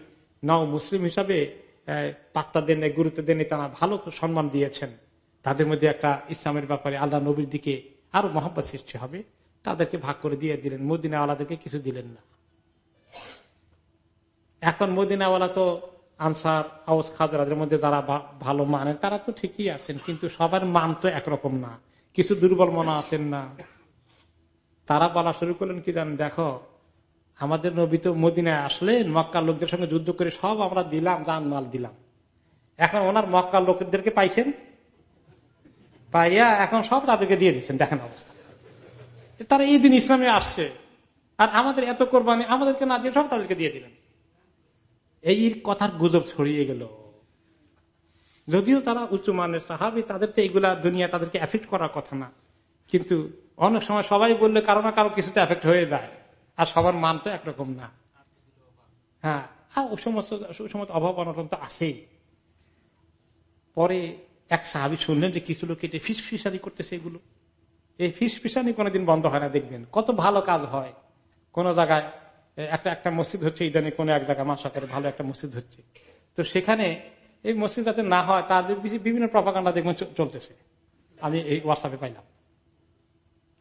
নও মুসলিম হিসাবে পাত্তা দেন গুরুত্ব দেন তারা ভালো সম্মান দিয়েছেন। তাদের মধ্যে একটা ইসলামের ব্যাপারে আল্লাহ নবীর দিকে আরও মহব্বত সৃষ্টি হবে। তাদেরকে ভাগ করে দিয়ে দিলেন। মদিনাওয়ালাদেরকে কিছু দিলেন না। এখন মদিনাওয়ালা তো আনসার আউস খাজরাদের মধ্যে যারা ভালো মানেন তারা তো ঠিকই আছেন, কিন্তু সবার মান তো একরকম না। কিছু দুর্বল মনে আছেন না। তারা বলা শুরু করলেন কি জানেন? দেখো আমাদের নবী তো মদিনায় আসলেন, মক্কার লোকদের সঙ্গে যুদ্ধ করে সব আমরা দিলাম, জান মাল দিলাম। এখন ওনার মক্কার লোকদেরকে পাইছেন? পাইয়া এখন সব তাদেরকে দিয়ে দিচ্ছেন দেখেন অবস্থা। তারা এই দিন ইসলামে আসছে। আর আমাদের এত কোরবানি, আমাদেরকে না দিয়ে সব তাদেরকে দিয়ে দিলেন। এই কথার গুজব ছড়িয়ে গেল। যদিও তারা উঁচু মানের সাহাবি, তাদের তো এইগুলা দুনিয়া তাদেরকে এফেক্ট করার কথা না। কিন্তু অনেক সময় সবাই বললে কারও না কারও কিছুতে এফেক্ট হয়ে যায়। আর সবার মান তো একরকম না। হ্যাঁ ওই সমস্ত অভাব অনটন তো আছেই। পরে এক সাহাবি শুনলেন যে কিছু লোক ফিস ফিসারি করতেছে এগুলো। এই ফিস ফিসানি কোনোদিন বন্ধ হয় না, দেখবেন। কত ভালো কাজ হয়। কোন জায়গায়, একটা একটা মসজিদ হচ্ছে, ইদানে কোন এক জায়গায় মাসা করে ভালো একটা মসজিদ হচ্ছে। তো সেখানে এই মসজিদ যাতে না হয় তাদের বিভিন্ন প্রপাকাণ্ডা দেখবেন চলতেছে। আমি এই হোয়াটসঅ্যাপে পাইলাম।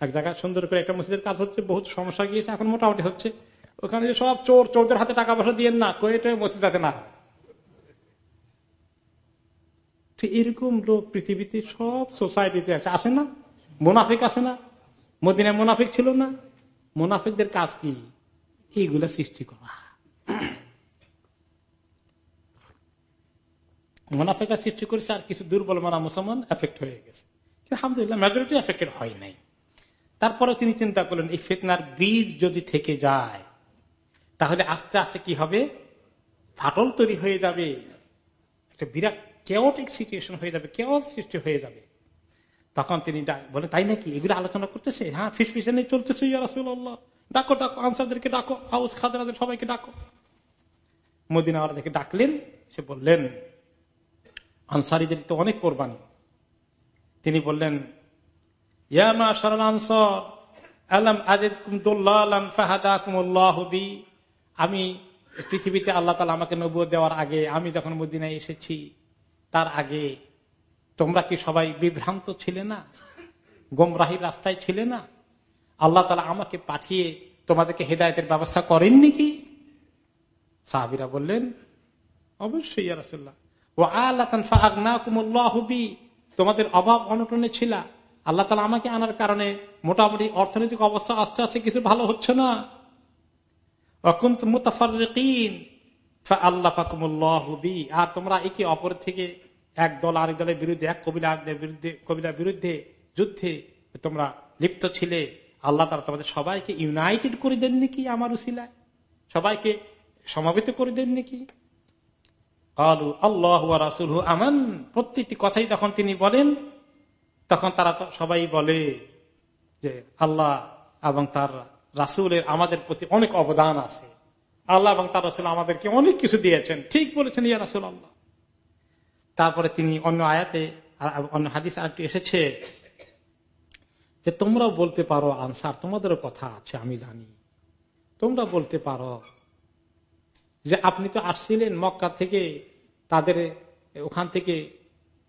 এক জায়গায় সুন্দর করে একটা মসজিদের কাজ হচ্ছে, বহুত সমস্যা গিয়েছে, এখন মোটামুটি হচ্ছে। ওখানে যে সব চোর, চোরদের হাতে টাকা পয়সা দিয়ে না করে মসজিদ যাতে না। এরকম লোক পৃথিবীতে সব সোসাইটিতে আছে। আসে না? মোনাফিক আছে না? মদিনায় মোনাফিক ছিল না? মোনাফিকদের কাজ কি? এইগুলা সৃষ্টি করা। মোনাফেকা সৃষ্টি করেছে আর কিছু দুর্বল মানা মুসলমান এফেক্ট হয়ে গেছে। কিন্তু আলহামদুলিল্লাহ মেজরিটি এফেক্টেড হয় নাই। তারপরে তিনি চিন্তা করলেন, এই ফেতনার বীজ যদি থেকে যায়, তাহলে আস্তে আস্তে কি হবে? ফাটল তৈরি হয়ে যাবে। একটা বিরাট কেওটিক সিচুয়েশন হয়ে যাবে কেও সৃষ্টি হয়ে যাবে। তখন তিনি বলে তাই নাকি? এগুলো আলোচনা করতেছে? হ্যাঁ ফিস ফিসানি চলতেছে ডাকো ডাকো, আনসারদেরকে ডাকো, হাউস খাদারাদের সবাইকে ডাকো। মদিনা দেখে ডাকলেন, সে বললেন, আনসারিদের তো অনেক কোরবানি। তিনি বললেন ইয়ামা আলম কুমদুল্লাহ আমি পৃথিবীতে আল্লাহ তালা আমাকে নবুয় দেওয়ার আগে, আমি যখন মদিনায় এসেছি, তার আগে তোমরা কি সবাই বিভ্রান্ত ছিলে না? গোমরাহির রাস্তায় ছিলে না? আল্লাহ তালা আমাকে পাঠিয়ে তোমাদেরকে হেদায়তের ব্যবস্থা করেননি কি সাহাবিরা বললেন, অবশ্যই ও আল্লাহ তোমাদের অভাব অনটনে ছিল। আল্লাহ তালা আমাকে আনার কারণে মোটামুটি অর্থনৈতিক অবস্থা আস্তে আস্তে কিছু ভালো হচ্ছে না। অকুন্ত মুতাফারিন আল্লাহ ফাকুমুল্লাহবি আর তোমরা একে অপর থেকে এক দল আরেক দলের বিরুদ্ধে, এক কবিলা বিরুদ্ধে কবিলার বিরুদ্ধে যুদ্ধে তোমরা লিপ্ত ছিলে। আল্লাহ তারা তোমাদের সবাইকে ইউনাইটেড করে দেন নাকি আমার উসিলায়? সবাইকে সমাবেত করে দেন নাকি? আলু আল্লাহ রাসুল আমান। প্রত্যেকটি কথাই যখন তিনি বলেন তখন তারা সবাই বলে যে আল্লাহ এবং তার রাসুলের আমাদের প্রতি অনেক অবদান আছে। আল্লাহ এবং তার রাসুল আমাদেরকে অনেক কিছু দিয়েছেন। ঠিক বলেছেন, ইয়া রাসুল আল্লাহ তারপরে তিনি অন্য আয়াতে অন্য হাদিস আরেকটি এসেছে যে, তোমরাও বলতে পারো আনসার, তোমাদেরও কথা আছে, আমি জানি। তোমরা বলতে পারো যে, আপনি তো আসছিলেন মক্কা থেকে, তাদের ওখান থেকে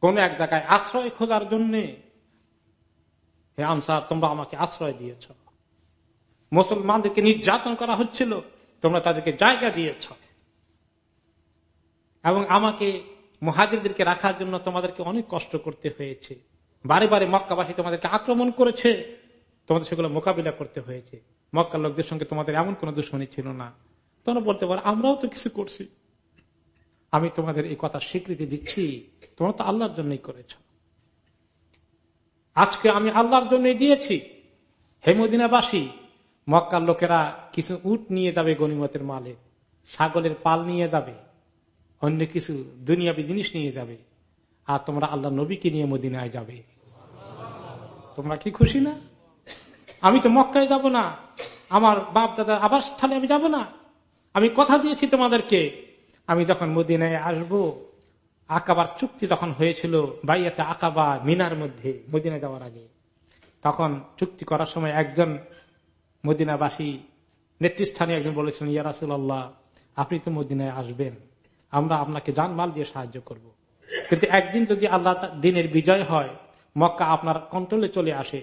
কোন এক জায়গায় আশ্রয় খোঁজার জন্য। হে আনসার, তোমরা আমাকে আশ্রয় দিয়েছ। মুসলমানদেরকে নির্যাতন করা হচ্ছিল, তোমরা তাদেরকে জায়গা দিয়েছ। এবং আমাকে মহাজিরদেরকে রাখার জন্য তোমাদেরকে অনেক কষ্ট করতে হয়েছে। বারে বারে মক্কাবাসী তোমাদেরকে আক্রমণ করেছে, তোমাদের সেগুলো মোকাবিলা করতে হয়েছে। মক্কার লোকদের সঙ্গে তোমাদের এমন কোন দুশ্মনী ছিল না। তোমরা বলতে পারো, আমরাও তো কিছু করছি। আমি তোমাদের এই কথা স্বীকৃতি দিচ্ছি, তোমরা তো আল্লাহর জন্যই করেছ। আজকে আমি আল্লাহর জন্যই দিয়েছি। হেমদিনাবাসী মক্কার লোকেরা কিছু উট নিয়ে যাবে গনিমতের মালে, ছাগলের পাল নিয়ে যাবে, অন্য কিছু দুনিয়াবি জিনিস নিয়ে যাবে, আর তোমরা আল্লাহ নবীকে নিয়ে মদিনায় যাবে। তোমরা কি খুশি না? আমি তো মক্কায় যাব না। আমার বাপ দাদার আবাস স্থানে আমি যাব না। আমি কথা দিয়েছি তোমাদেরকে। আমি যখন মদিনায় আসব আকাবার চুক্তি যখন হয়েছিল, বাইয়াতে আকাবা মিনার মধ্যে মদিনা যাওয়ার আগে, তখন চুক্তি করার সময় একজন মদিনাবাসী নেতৃস্থানীয় একজন বলেছিলেন ইয়ারাসুল আল্লাহ আপনি তো মদিনায় আসবেন, আমরা আপনাকে জানমাল দিয়ে সাহায্য করব। কিন্তু একদিন যদি আল্লাহ দিনের বিজয় হয়, মক্কা আপনার কন্ট্রোলে চলে আসে,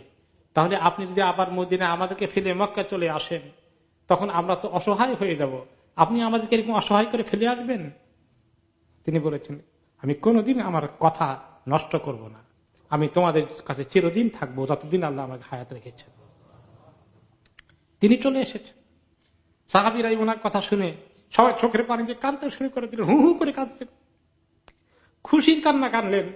তাহলে আপনি যদি আবার মদিনে আমাদেরকে ফেলে মক্কা চলে আসেন, তখন আমরা তো অসহায় হয়ে যাব আপনি আমাদেরকে এরকম অসহায় করে ফেলে আসবেন তিনি বলেছেন আমি কোনোদিন আমার কথা নষ্ট করব না। আমি তোমাদের কাছে চিরদিন থাকব, যতদিন আল্লাহ আমাকে হায়াত রেখেছেন। তিনি চলে এসেছেন। সাহাবিরাই ওনার কথা শুনে সবাই চোখের পানি দিয়ে কাঁদতে শুরু করে দিলেন, হু হু করে কাঁদলেন। খুশির কান্না কানলেন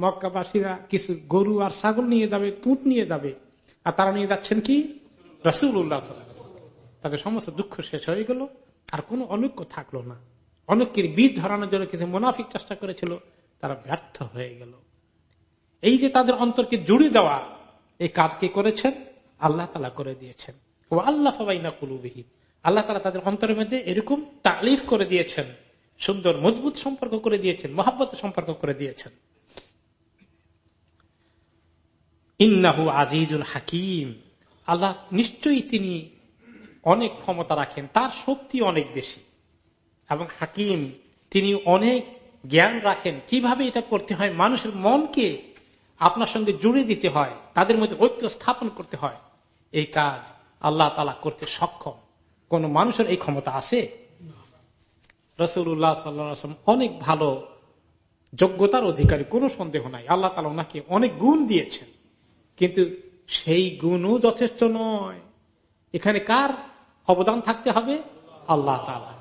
মক্কাবাসীরা কিছু গরু আর ছাগল নিয়ে যাবে তুঁত নিয়ে যাবে। আর তারা নিয়ে যাচ্ছেন কি? রসুল তাদের সমস্ত দুঃখ শেষ হয়ে গেল, আর কোন অনৈক্য থাকল না। অনেকের বীজ ধরানোর জন্য কিছু মোনাফিক চেষ্টা করেছিল, তারা ব্যর্থ হয়ে গেল। এই যে তাদের অন্তরকে জুড়ে দেওয়া, এই কাজ কে করেছেন? আল্লাহ তালা করে দিয়েছেন। ও আল্লাহ না কুলুবিহীন আল্লাহ তালা তাদের অন্তরের মধ্যে এরকম তালিফ করে দিয়েছেন, সুন্দর, মজবুত সম্পর্ক করে দিয়েছেন, মহাব্বত সম্পর্ক করে দিয়েছেন। ইন্নাহু আজিজুল হাকিম। আল্লাহ নিশ্চয়ই তিনি অনেক ক্ষমতা রাখেন, তার শক্তি অনেক বেশি। এবং হাকিম, তিনি অনেক জ্ঞান রাখেন। কীভাবে এটা করতে হয়? মানুষের মনকে আপনার সঙ্গে জুড়ে দিতে হয়। তাদের মধ্যে ঐক্য স্থাপন করতে হয়। এই কাজ আল্লাহ তালা করতে সক্ষম। কোন মানুষের এই ক্ষমতা আছে? রসুল্লাহ সাল্লাম অনেক ভালো যোগ্যতার অধিকারী, কোনো সন্দেহ নাই। আল্লাহ তালা ওনাকে অনেক গুণ দিয়েছেন। কিন্তু সেই গুণও যথেষ্ট নয়। এখানে কার অবদান থাকতে হবে? আল্লাহ তালা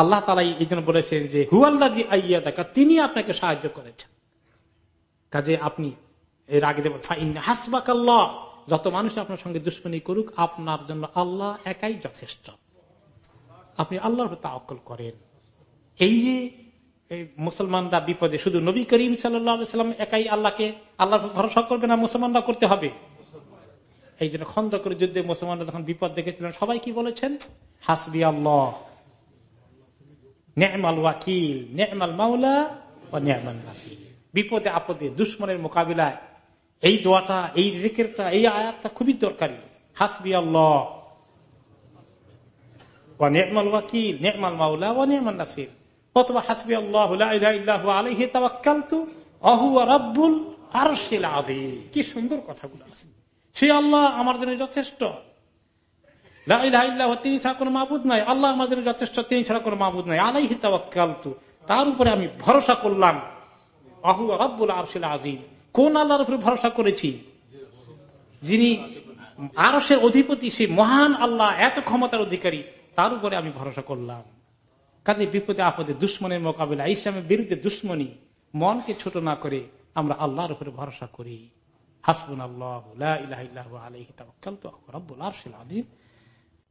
আল্লাহ তালা এই জন্য বলেছেন যে হুয়াল্লাজি আইয়া দেখা তিনি আপনাকে সাহায্য করেছেন। কাজে আপনি এর আগে দেবেন যত মানুষ আপনার সঙ্গে দুশ্মনী করুক, আপনার জন্য আল্লাহ একাই যথেষ্ট। আপনি আল্লাহর তাওকল করেন। এই যে মুসলমানরা বিপদে, শুধু নবী করিম সাল্লাম একাই আল্লাহকে আল্লাহ ভরসা করবে না মুসলমানরা করতে হবে? এই জন্য খন্দকের যুদ্ধে মুসলমানরা যখন বিপদ দেখেছিলেন, সবাই কি বলেছেন? হাসবি আল্লাহ ওয়াকিল মাওলা ও নাসির বিপদে আপদে দুশ্মনের মোকাবিলায় এই দোয়াটা এই জিকিরটা এই আয়াতটা খুবই দরকারি হাসবি কি আল্লাহ আমার জন্য যথেষ্ট তিনি ছাড়া কোনো মাবুদ নাই। আল্লাহ জন্য যথেষ্ট তিনি ছাড়া কোনো মাবুদ নাই। আলাইহি তাওয়াক্কালতু। তার উপরে আমি ভরসা করলাম। আহু রাব্বুল আরশিল আযীম। কোন আল্লাহর উপরে ভরসা করেছি? যিনি আরশের অধিপতি, সেই মহান আল্লাহ, এত ক্ষমতার অধিকারী, তার উপরে আমি ভরসা করলাম। কাজে বিপদে, আপদে, দুশ্মনের মোকাবিলা ইসলামের বিরুদ্ধে দুশ্মনী, মনকে ছোট না করে আমরা আল্লাহর উপরে ভরসা করি। হাসবুন আল্লাহ আলহি রব্বুল আরশিল আযীম।